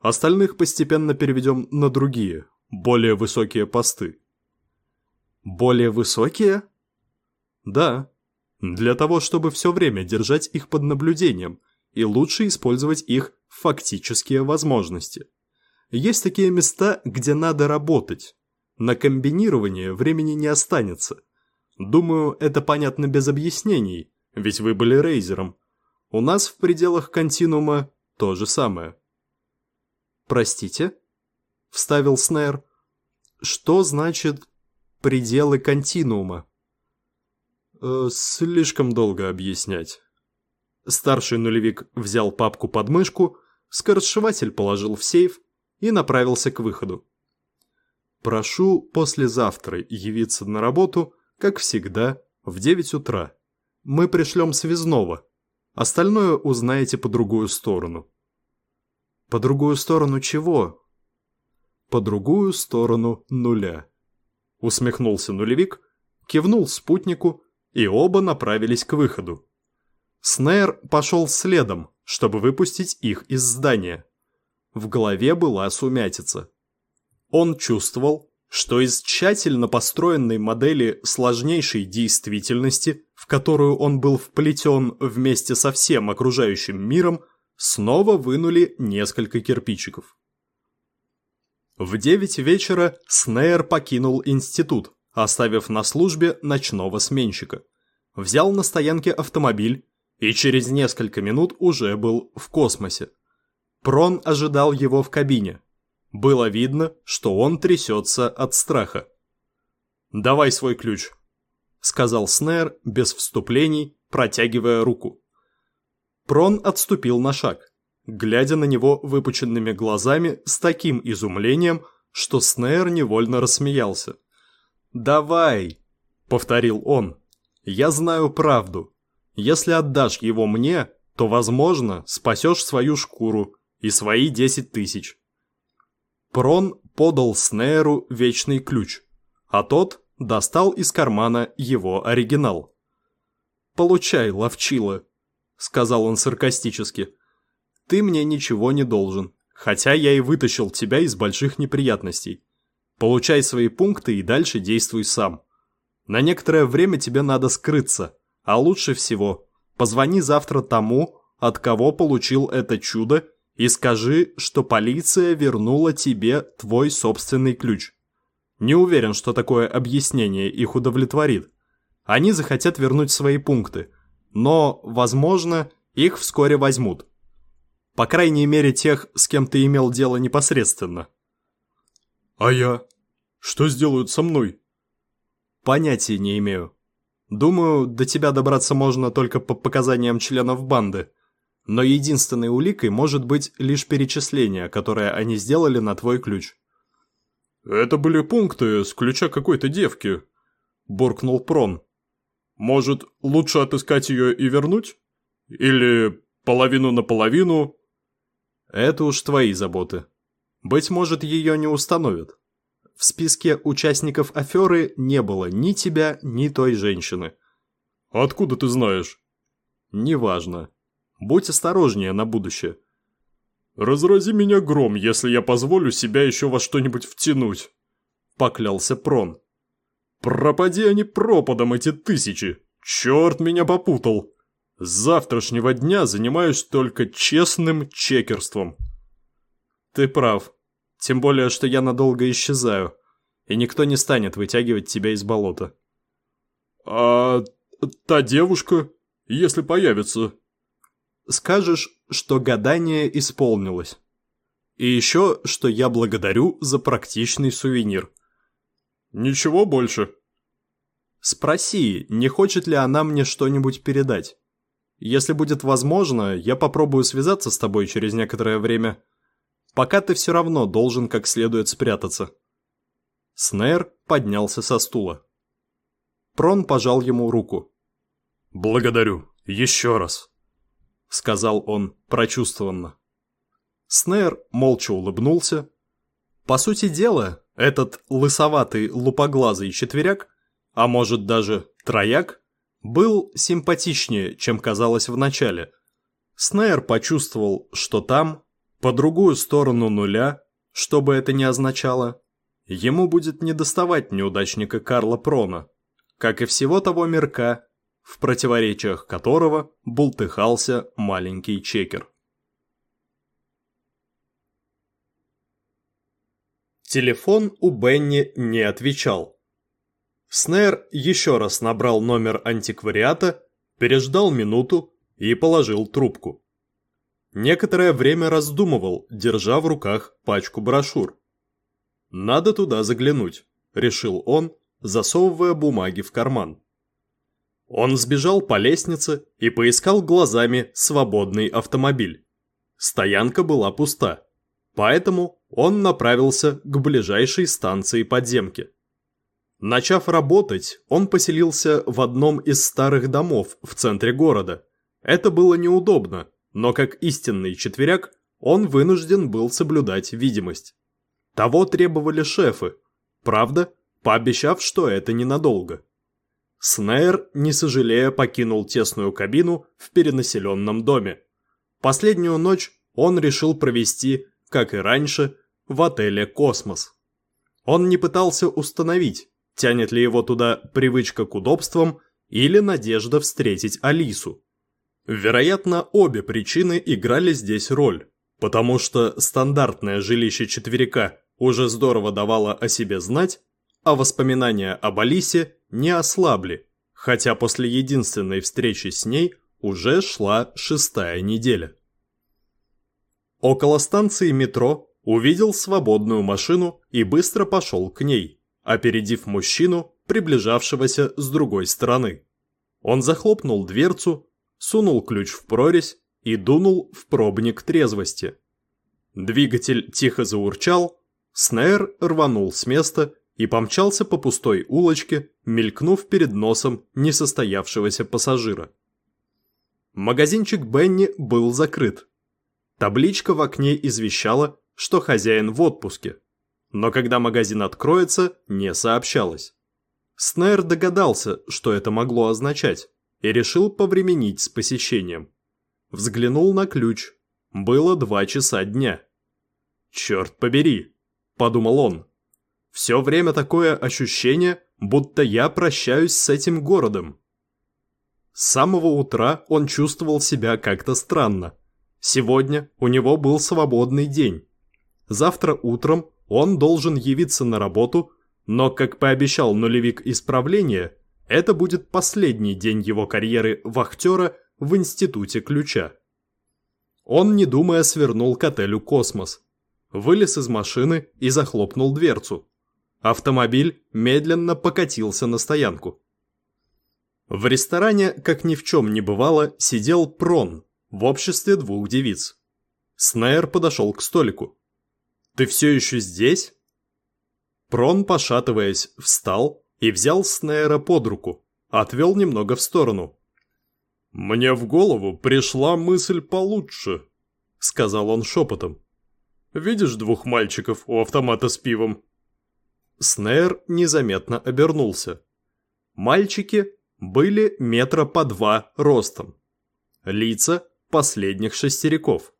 Остальных постепенно переведем на другие, более высокие посты. Более высокие? Да. Для того, чтобы все время держать их под наблюдением и лучше использовать их фактические возможности. Есть такие места, где надо работать. На комбинирование времени не останется. Думаю, это понятно без объяснений, ведь вы были рейзером. У нас в пределах континуума то же самое. «Простите?» – вставил Снейр. «Что значит пределы континуума?» э, «Слишком долго объяснять». Старший нулевик взял папку под мышку, скоросшиватель положил в сейф и направился к выходу. «Прошу послезавтра явиться на работу, как всегда, в 9 утра. Мы пришлем связного, Остальное узнаете по другую сторону. По другую сторону чего? По другую сторону нуля. Усмехнулся нулевик, кивнул спутнику, и оба направились к выходу. Снейр пошел следом, чтобы выпустить их из здания. В голове была сумятица. Он чувствовал, что из тщательно построенной модели сложнейшей действительности, в которую он был вплетен вместе со всем окружающим миром, снова вынули несколько кирпичиков. В девять вечера Снейр покинул институт, оставив на службе ночного сменщика. Взял на стоянке автомобиль и через несколько минут уже был в космосе. Прон ожидал его в кабине. Было видно, что он трясется от страха. «Давай свой ключ», — сказал Снейр без вступлений, протягивая руку. Прон отступил на шаг, глядя на него выпученными глазами с таким изумлением, что Снейр невольно рассмеялся. «Давай», — повторил он, — «я знаю правду. Если отдашь его мне, то, возможно, спасешь свою шкуру и свои десять тысяч». Прон подал Снейру вечный ключ, а тот достал из кармана его оригинал. «Получай, ловчила», — сказал он саркастически. «Ты мне ничего не должен, хотя я и вытащил тебя из больших неприятностей. Получай свои пункты и дальше действуй сам. На некоторое время тебе надо скрыться, а лучше всего позвони завтра тому, от кого получил это чудо, и скажи, что полиция вернула тебе твой собственный ключ. Не уверен, что такое объяснение их удовлетворит. Они захотят вернуть свои пункты, но, возможно, их вскоре возьмут. По крайней мере, тех, с кем ты имел дело непосредственно. «А я? Что сделают со мной?» «Понятия не имею. Думаю, до тебя добраться можно только по показаниям членов банды. Но единственной уликой может быть лишь перечисление, которое они сделали на твой ключ». «Это были пункты с ключа какой-то девки», – буркнул Прон. «Может, лучше отыскать ее и вернуть? Или половину на половину?» «Это уж твои заботы. Быть может, ее не установят. В списке участников аферы не было ни тебя, ни той женщины». «Откуда ты знаешь?» «Неважно. Будь осторожнее на будущее. «Разрази меня гром, если я позволю себя еще во что-нибудь втянуть», – поклялся Прон. «Пропади они пропадом, эти тысячи! Черт меня попутал! С завтрашнего дня занимаюсь только честным чекерством». «Ты прав. Тем более, что я надолго исчезаю, и никто не станет вытягивать тебя из болота». «А та девушка, если появится?» скажешь, что гадание исполнилось. И еще, что я благодарю за практичный сувенир. Ничего больше? Спроси, не хочет ли она мне что-нибудь передать. Если будет возможно, я попробую связаться с тобой через некоторое время. Пока ты все равно должен как следует спрятаться. Снейр поднялся со стула. Прон пожал ему руку. «Благодарю. Еще раз». — сказал он прочувствованно. Снейр молча улыбнулся. По сути дела, этот лысоватый лупоглазый четверяк, а может даже трояк, был симпатичнее, чем казалось вначале. Снейр почувствовал, что там, по другую сторону нуля, что бы это ни означало, ему будет недоставать неудачника Карла Прона, как и всего того мирка, в противоречиях которого бултыхался маленький чекер. Телефон у Бенни не отвечал. Снейр еще раз набрал номер антиквариата, переждал минуту и положил трубку. Некоторое время раздумывал, держа в руках пачку брошюр. «Надо туда заглянуть», – решил он, засовывая бумаги в карман. Он сбежал по лестнице и поискал глазами свободный автомобиль. Стоянка была пуста, поэтому он направился к ближайшей станции подземки. Начав работать, он поселился в одном из старых домов в центре города. Это было неудобно, но как истинный четверяк он вынужден был соблюдать видимость. Того требовали шефы, правда, пообещав, что это ненадолго. Снейр, не сожалея, покинул тесную кабину в перенаселенном доме. Последнюю ночь он решил провести, как и раньше, в отеле «Космос». Он не пытался установить, тянет ли его туда привычка к удобствам или надежда встретить Алису. Вероятно, обе причины играли здесь роль, потому что стандартное жилище четверика уже здорово давало о себе знать, а воспоминания об Алисе не ослабли, хотя после единственной встречи с ней уже шла шестая неделя. Около станции метро увидел свободную машину и быстро пошел к ней, опередив мужчину, приближавшегося с другой стороны. Он захлопнул дверцу, сунул ключ в прорезь и дунул в пробник трезвости. Двигатель тихо заурчал, Снейр рванул с места и помчался по пустой улочке, мелькнув перед носом несостоявшегося пассажира. Магазинчик Бенни был закрыт. Табличка в окне извещала, что хозяин в отпуске, но когда магазин откроется, не сообщалось. Снейр догадался, что это могло означать, и решил повременить с посещением. Взглянул на ключ. Было два часа дня. «Черт побери!» – подумал он. «Все время такое ощущение, будто я прощаюсь с этим городом». С самого утра он чувствовал себя как-то странно. Сегодня у него был свободный день. Завтра утром он должен явиться на работу, но, как пообещал нулевик исправления, это будет последний день его карьеры вахтера в Институте Ключа. Он, не думая, свернул к отелю «Космос». Вылез из машины и захлопнул дверцу. Автомобиль медленно покатился на стоянку. В ресторане, как ни в чем не бывало, сидел Прон в обществе двух девиц. Снейр подошел к столику. «Ты все еще здесь?» Прон, пошатываясь, встал и взял Снейра под руку, отвел немного в сторону. «Мне в голову пришла мысль получше», — сказал он шепотом. «Видишь двух мальчиков у автомата с пивом?» Снейр незаметно обернулся. Мальчики были метра по два ростом. Лица последних шестериков.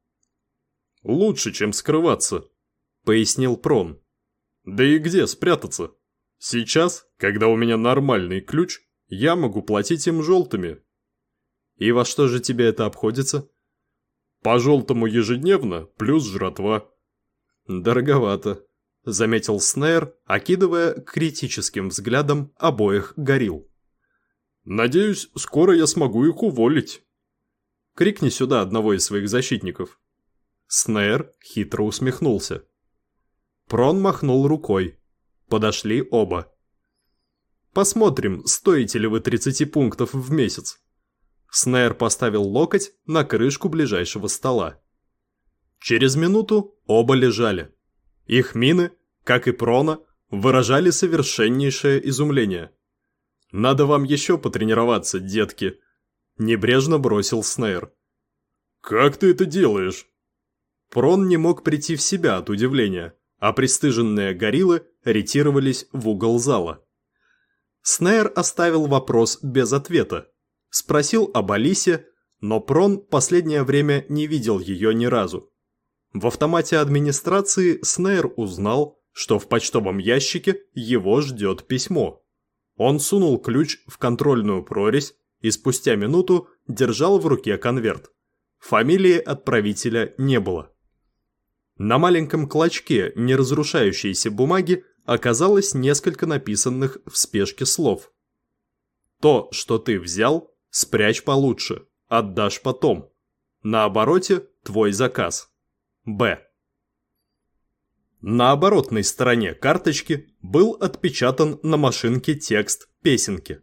«Лучше, чем скрываться», — пояснил Прон. «Да и где спрятаться? Сейчас, когда у меня нормальный ключ, я могу платить им желтыми». «И во что же тебе это обходится?» «По желтому ежедневно, плюс жратва». «Дороговато», — заметил Снейр, окидывая критическим взглядом обоих горил. Надеюсь, скоро я смогу их уволить. Крикни сюда одного из своих защитников. Снейр хитро усмехнулся. Прон махнул рукой. Подошли оба. Посмотрим, стоите ли вы 30 пунктов в месяц. Снейр поставил локоть на крышку ближайшего стола. Через минуту оба лежали. Их мины, как и Прона, выражали совершеннейшее изумление. «Надо вам еще потренироваться, детки», – небрежно бросил Снейр. «Как ты это делаешь?» Прон не мог прийти в себя от удивления, а пристыженные гориллы ретировались в угол зала. Снейр оставил вопрос без ответа. Спросил об Алисе, но Прон последнее время не видел ее ни разу. В автомате администрации Снейр узнал, что в почтовом ящике его ждет письмо. Он сунул ключ в контрольную прорезь и спустя минуту держал в руке конверт. Фамилии отправителя не было. На маленьком клочке неразрушающейся бумаги оказалось несколько написанных в спешке слов. «То, что ты взял, спрячь получше, отдашь потом. На обороте твой заказ. Б». На оборотной стороне карточки был отпечатан на машинке текст песенки.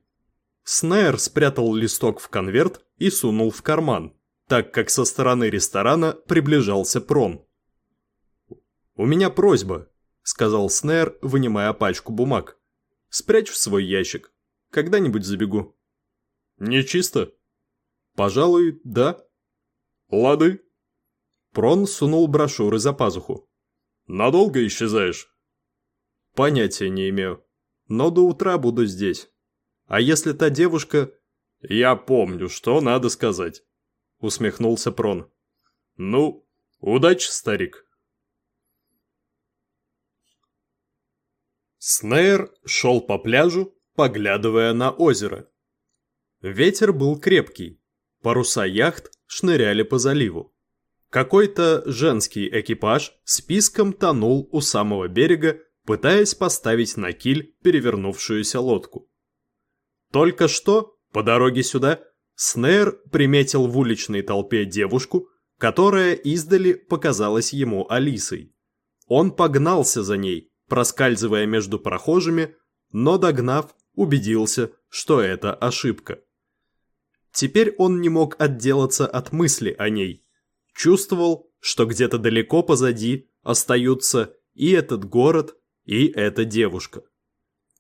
Снайер спрятал листок в конверт и сунул в карман, так как со стороны ресторана приближался Прон. «У меня просьба», — сказал Снейр, вынимая пачку бумаг. «Спрячь в свой ящик. Когда-нибудь забегу». «Не чисто?» «Пожалуй, да». «Лады». Прон сунул брошюры за пазуху. Надолго исчезаешь? Понятия не имею. Но до утра буду здесь. А если та девушка... Я помню, что надо сказать. Усмехнулся Прон. Ну, удачи, старик. Снейр шел по пляжу, поглядывая на озеро. Ветер был крепкий. Паруса яхт шныряли по заливу. Какой-то женский экипаж списком тонул у самого берега, пытаясь поставить на киль перевернувшуюся лодку. Только что, по дороге сюда, Снейр приметил в уличной толпе девушку, которая издали показалась ему Алисой. Он погнался за ней, проскальзывая между прохожими, но догнав, убедился, что это ошибка. Теперь он не мог отделаться от мысли о ней. Чувствовал, что где-то далеко позади остаются и этот город, и эта девушка.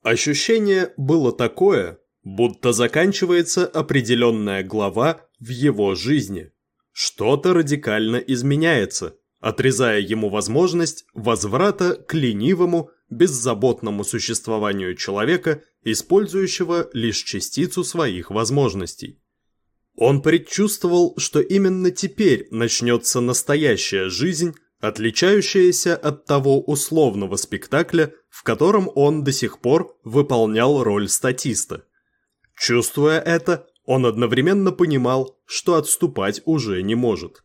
Ощущение было такое, будто заканчивается определенная глава в его жизни. Что-то радикально изменяется, отрезая ему возможность возврата к ленивому, беззаботному существованию человека, использующего лишь частицу своих возможностей. Он предчувствовал, что именно теперь начнется настоящая жизнь, отличающаяся от того условного спектакля, в котором он до сих пор выполнял роль статиста. Чувствуя это, он одновременно понимал, что отступать уже не может.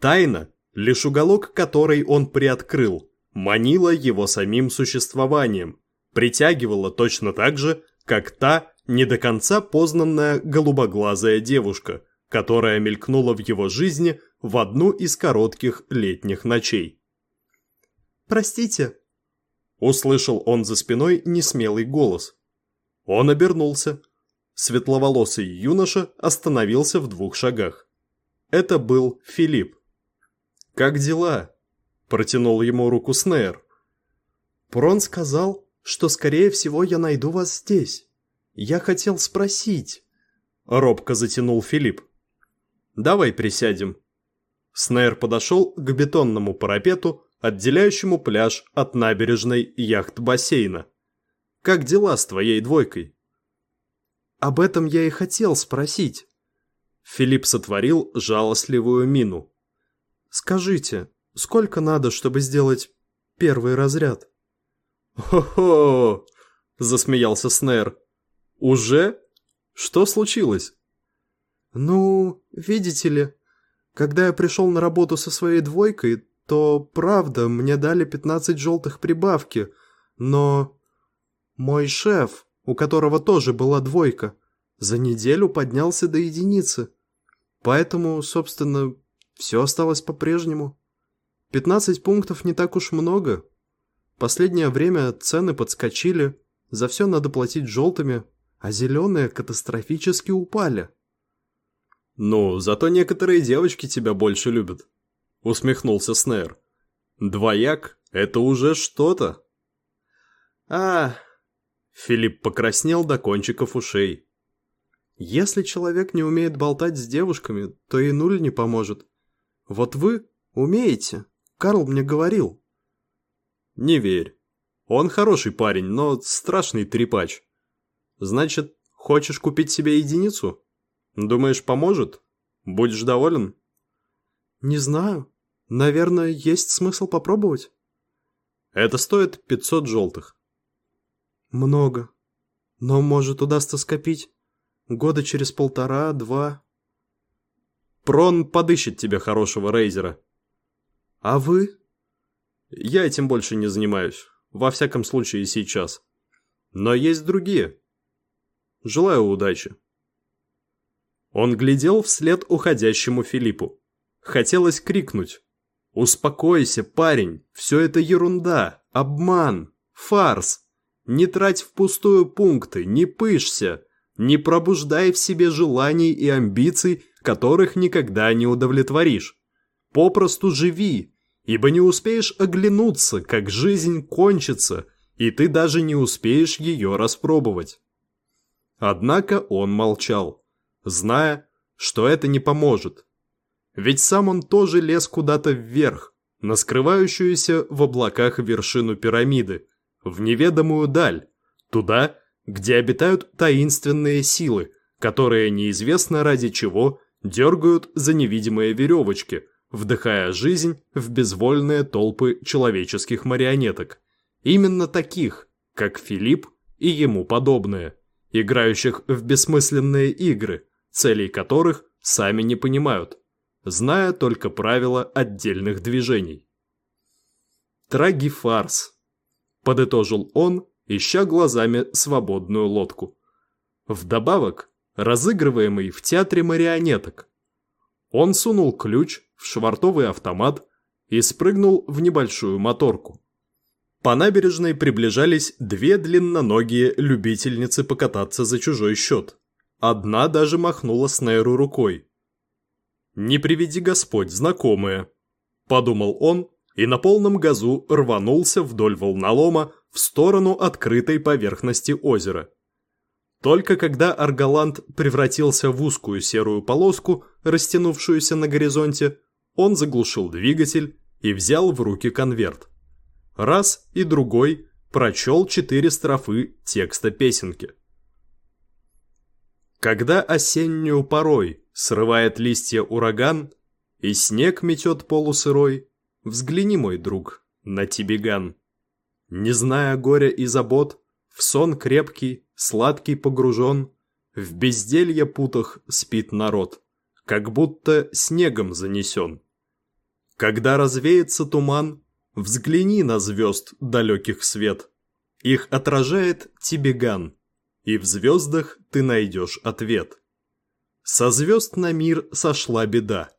Тайна, лишь уголок которой он приоткрыл, манила его самим существованием, притягивала точно так же, как та не до конца познанная голубоглазая девушка, которая мелькнула в его жизни в одну из коротких летних ночей. «Простите», — услышал он за спиной несмелый голос. Он обернулся. Светловолосый юноша остановился в двух шагах. Это был Филипп. «Как дела?» – протянул ему руку Снейр. «Прон сказал, что, скорее всего, я найду вас здесь. Я хотел спросить». Робко затянул Филипп. «Давай присядем». Снейр подошел к бетонному парапету, отделяющему пляж от набережной яхт-бассейна. «Как дела с твоей двойкой?» «Об этом я и хотел спросить». Филипп сотворил жалостливую мину. «Скажите, сколько надо, чтобы сделать первый разряд?» «Хо-хо!» – засмеялся Снейр. «Уже? Что случилось?» «Ну, видите ли, когда я пришел на работу со своей двойкой, то, правда, мне дали 15 желтых прибавки, но мой шеф, у которого тоже была двойка, за неделю поднялся до единицы. Поэтому, собственно, все осталось по-прежнему. 15 пунктов не так уж много. Последнее время цены подскочили, за все надо платить желтыми, а зеленые катастрофически упали. «Ну, зато некоторые девочки тебя больше любят», — усмехнулся Снейр. «Двояк — это уже что-то». «А...» — Филипп покраснел до кончиков ушей. «Если человек не умеет болтать с девушками, то и нуль не поможет. Вот вы умеете, Карл мне говорил». «Не верь. Он хороший парень, но страшный трепач. Значит, хочешь купить себе единицу? Думаешь, поможет? Будешь доволен? Не знаю. Наверное, есть смысл попробовать. Это стоит 500 желтых. Много. Но, может, удастся скопить. Года через полтора-два. Прон подыщет тебе хорошего рейзера. А вы? Я этим больше не занимаюсь. Во всяком случае, сейчас. Но есть другие. Желаю удачи. Он глядел вслед уходящему Филиппу. Хотелось крикнуть. «Успокойся, парень, все это ерунда, обман, фарс. Не трать впустую пункты, не пышься, не пробуждай в себе желаний и амбиций, которых никогда не удовлетворишь. Попросту живи, ибо не успеешь оглянуться, как жизнь кончится, и ты даже не успеешь ее распробовать. Однако он молчал, зная, что это не поможет. Ведь сам он тоже лез куда-то вверх, на скрывающуюся в облаках вершину пирамиды, в неведомую даль, туда, где обитают таинственные силы, которые неизвестно ради чего дергают за невидимые веревочки, вдыхая жизнь в безвольные толпы человеческих марионеток. Именно таких, как Филипп и ему подобные играющих в бессмысленные игры, целей которых сами не понимают, зная только правила отдельных движений. Трагифарс, подытожил он, ища глазами свободную лодку. Вдобавок, разыгрываемый в театре марионеток. Он сунул ключ в швартовый автомат и спрыгнул в небольшую моторку. По набережной приближались две длинноногие любительницы покататься за чужой счет. Одна даже махнула Снейру рукой. «Не приведи Господь, знакомые», – подумал он и на полном газу рванулся вдоль волнолома в сторону открытой поверхности озера. Только когда Арголанд превратился в узкую серую полоску, растянувшуюся на горизонте, он заглушил двигатель и взял в руки конверт. Раз и другой прочел четыре строфы текста песенки. Когда осеннюю порой срывает листья ураган, и снег метет полусырой, взгляни, мой друг, на Тибиган. Не зная горя и забот, в сон крепкий, сладкий погружен, в безделье путах спит народ, как будто снегом занесен. Когда развеется туман, взгляни на звезд далеких свет. Их отражает Тибиган, и в звездах ты найдешь ответ. Со звезд на мир сошла беда,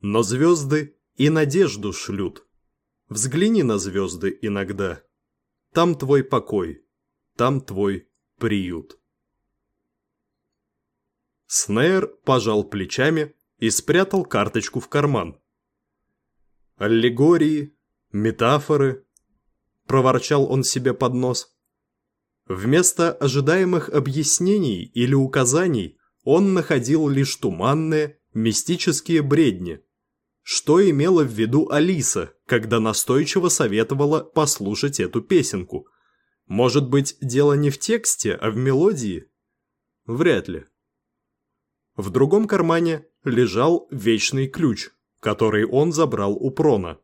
но звезды и надежду шлют. Взгляни на звезды иногда. Там твой покой, там твой приют. Снейр пожал плечами и спрятал карточку в карман. Аллегории, метафоры, проворчал он себе под нос. Вместо ожидаемых объяснений или указаний он находил лишь туманные, мистические бредни. Что имела в виду Алиса, когда настойчиво советовала послушать эту песенку? Может быть, дело не в тексте, а в мелодии? Вряд ли. В другом кармане лежал вечный ключ – который он забрал у Прона,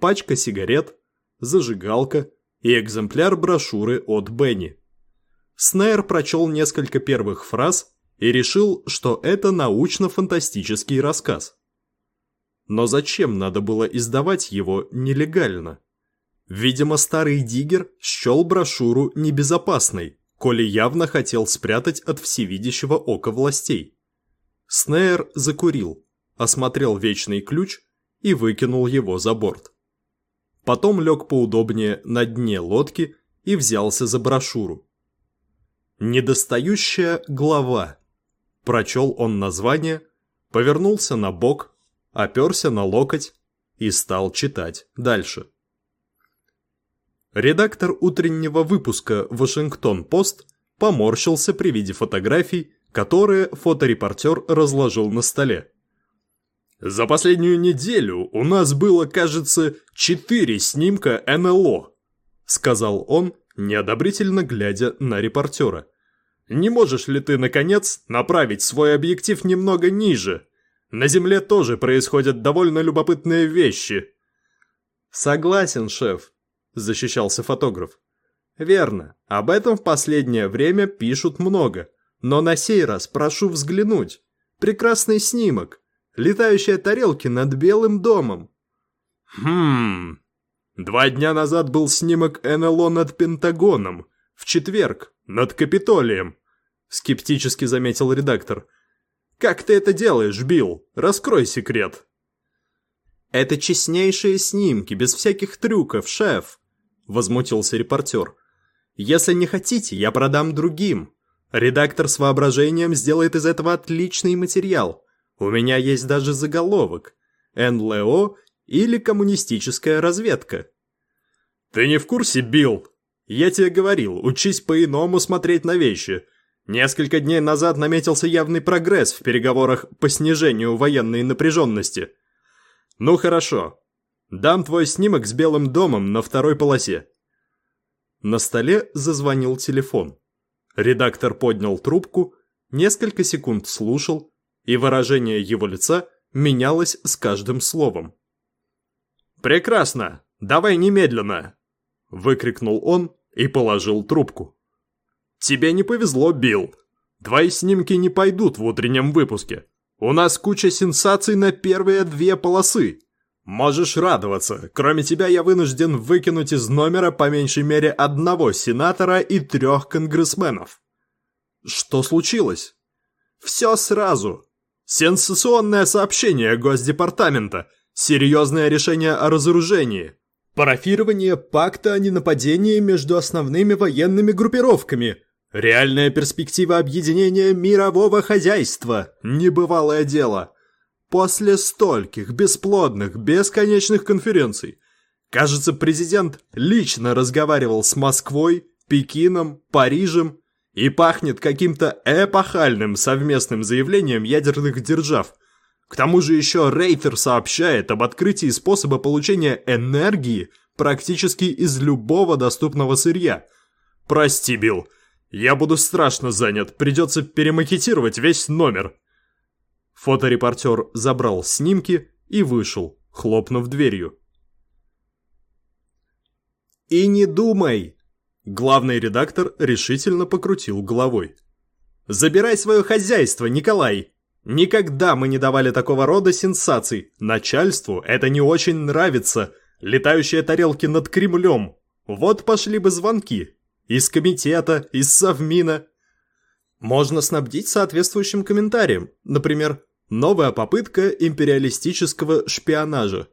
пачка сигарет, зажигалка и экземпляр брошюры от Бенни. Снейр прочел несколько первых фраз и решил, что это научно-фантастический рассказ. Но зачем надо было издавать его нелегально? Видимо, старый диггер счел брошюру небезопасной, коли явно хотел спрятать от всевидящего ока властей. Снейр закурил, осмотрел вечный ключ и выкинул его за борт. Потом лег поудобнее на дне лодки и взялся за брошюру. «Недостающая глава», – прочел он название, повернулся на бок, оперся на локоть и стал читать дальше. Редактор утреннего выпуска «Вашингтон-Пост» поморщился при виде фотографий, которые фоторепортер разложил на столе. За последнюю неделю у нас было, кажется, четыре снимка НЛО», — сказал он, неодобрительно глядя на репортера. «Не можешь ли ты, наконец, направить свой объектив немного ниже? На Земле тоже происходят довольно любопытные вещи». «Согласен, шеф», — защищался фотограф. «Верно, об этом в последнее время пишут много, но на сей раз прошу взглянуть. Прекрасный снимок». Летающие тарелки над Белым домом. Хм. Два дня назад был снимок НЛО над Пентагоном. В четверг, над Капитолием. Скептически заметил редактор. Как ты это делаешь, Билл? Раскрой секрет. Это честнейшие снимки, без всяких трюков, шеф. Возмутился репортер. Если не хотите, я продам другим. Редактор с воображением сделает из этого отличный материал. У меня есть даже заголовок «НЛО или коммунистическая разведка». «Ты не в курсе, Билл? Я тебе говорил, учись по-иному смотреть на вещи. Несколько дней назад наметился явный прогресс в переговорах по снижению военной напряженности. Ну хорошо, дам твой снимок с Белым домом на второй полосе». На столе зазвонил телефон. Редактор поднял трубку, несколько секунд слушал, и выражение его лица менялось с каждым словом. «Прекрасно! Давай немедленно!» – выкрикнул он и положил трубку. «Тебе не повезло, Билл. Твои снимки не пойдут в утреннем выпуске. У нас куча сенсаций на первые две полосы. Можешь радоваться. Кроме тебя я вынужден выкинуть из номера по меньшей мере одного сенатора и трех конгрессменов. Что случилось? Все сразу. Сенсационное сообщение Госдепартамента. Серьезное решение о разоружении. Парафирование пакта о ненападении между основными военными группировками – Реальная перспектива объединения мирового хозяйства. Небывалое дело. После стольких бесплодных, бесконечных конференций. Кажется, президент лично разговаривал с Москвой, Пекином, Парижем и пахнет каким-то эпохальным совместным заявлением ядерных держав. К тому же еще Рейтер сообщает об открытии способа получения энергии практически из любого доступного сырья. Прости, Билл, я буду страшно занят, придется перемакетировать весь номер. Фоторепортер забрал снимки и вышел, хлопнув дверью. «И не думай!» Главный редактор решительно покрутил головой. «Забирай свое хозяйство, Николай! Никогда мы не давали такого рода сенсаций. Начальству это не очень нравится. Летающие тарелки над Кремлем. Вот пошли бы звонки, из комитета, из совмина. Можно снабдить соответствующим комментарием, например, «Новая попытка империалистического шпионажа».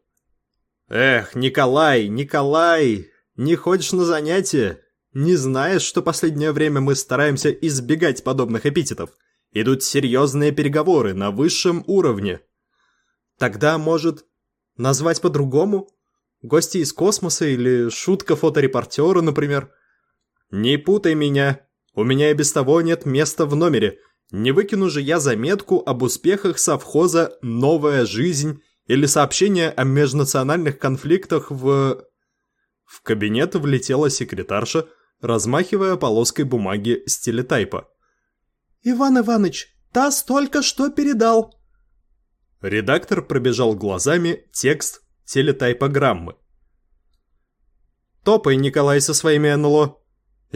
Эх, Николай, Николай, не ходишь на занятия? Не знаешь, что последнее время мы стараемся избегать подобных эпитетов? Идут серьезные переговоры на высшем уровне. Тогда, может, назвать по-другому? Гости из космоса или шутка фоторепортера, например – «Не путай меня. У меня и без того нет места в номере. Не выкину же я заметку об успехах совхоза «Новая жизнь» или сообщение о межнациональных конфликтах в...» В кабинет влетела секретарша, размахивая полоской бумаги с телетайпа. «Иван Иваныч, таз только что передал!» Редактор пробежал глазами текст телетайпограммы. «Топай, Николай, со своими НЛО!»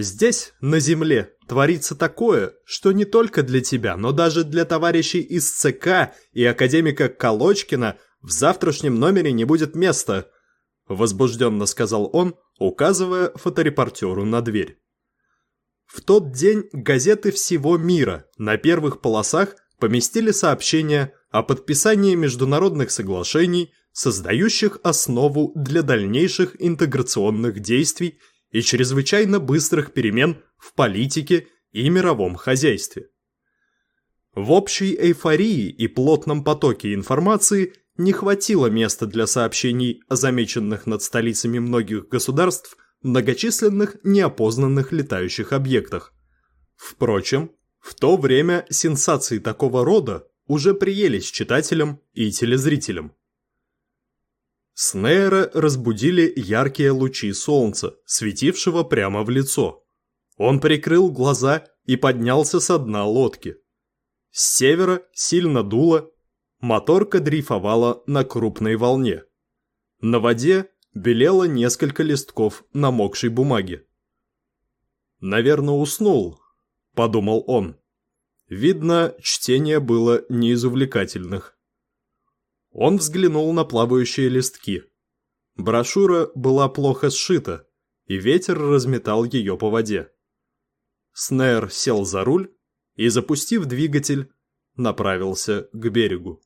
Здесь, на земле, творится такое, что не только для тебя, но даже для товарищей из ЦК и академика Колочкина в завтрашнем номере не будет места», – возбужденно сказал он, указывая фоторепортеру на дверь. В тот день газеты всего мира на первых полосах поместили сообщение о подписании международных соглашений, создающих основу для дальнейших интеграционных действий и чрезвычайно быстрых перемен в политике и мировом хозяйстве. В общей эйфории и плотном потоке информации не хватило места для сообщений о замеченных над столицами многих государств многочисленных неопознанных летающих объектах. Впрочем, в то время сенсации такого рода уже приелись читателям и телезрителям. Снейра разбудили яркие лучи солнца, светившего прямо в лицо. Он прикрыл глаза и поднялся со дна лодки. С севера сильно дуло, моторка дрейфовала на крупной волне. На воде белело несколько листков намокшей бумаги. «Наверное, уснул», — подумал он. Видно, чтение было не из увлекательных. Он взглянул на плавающие листки. Брошюра была плохо сшита, и ветер разметал ее по воде. Снейр сел за руль и, запустив двигатель, направился к берегу.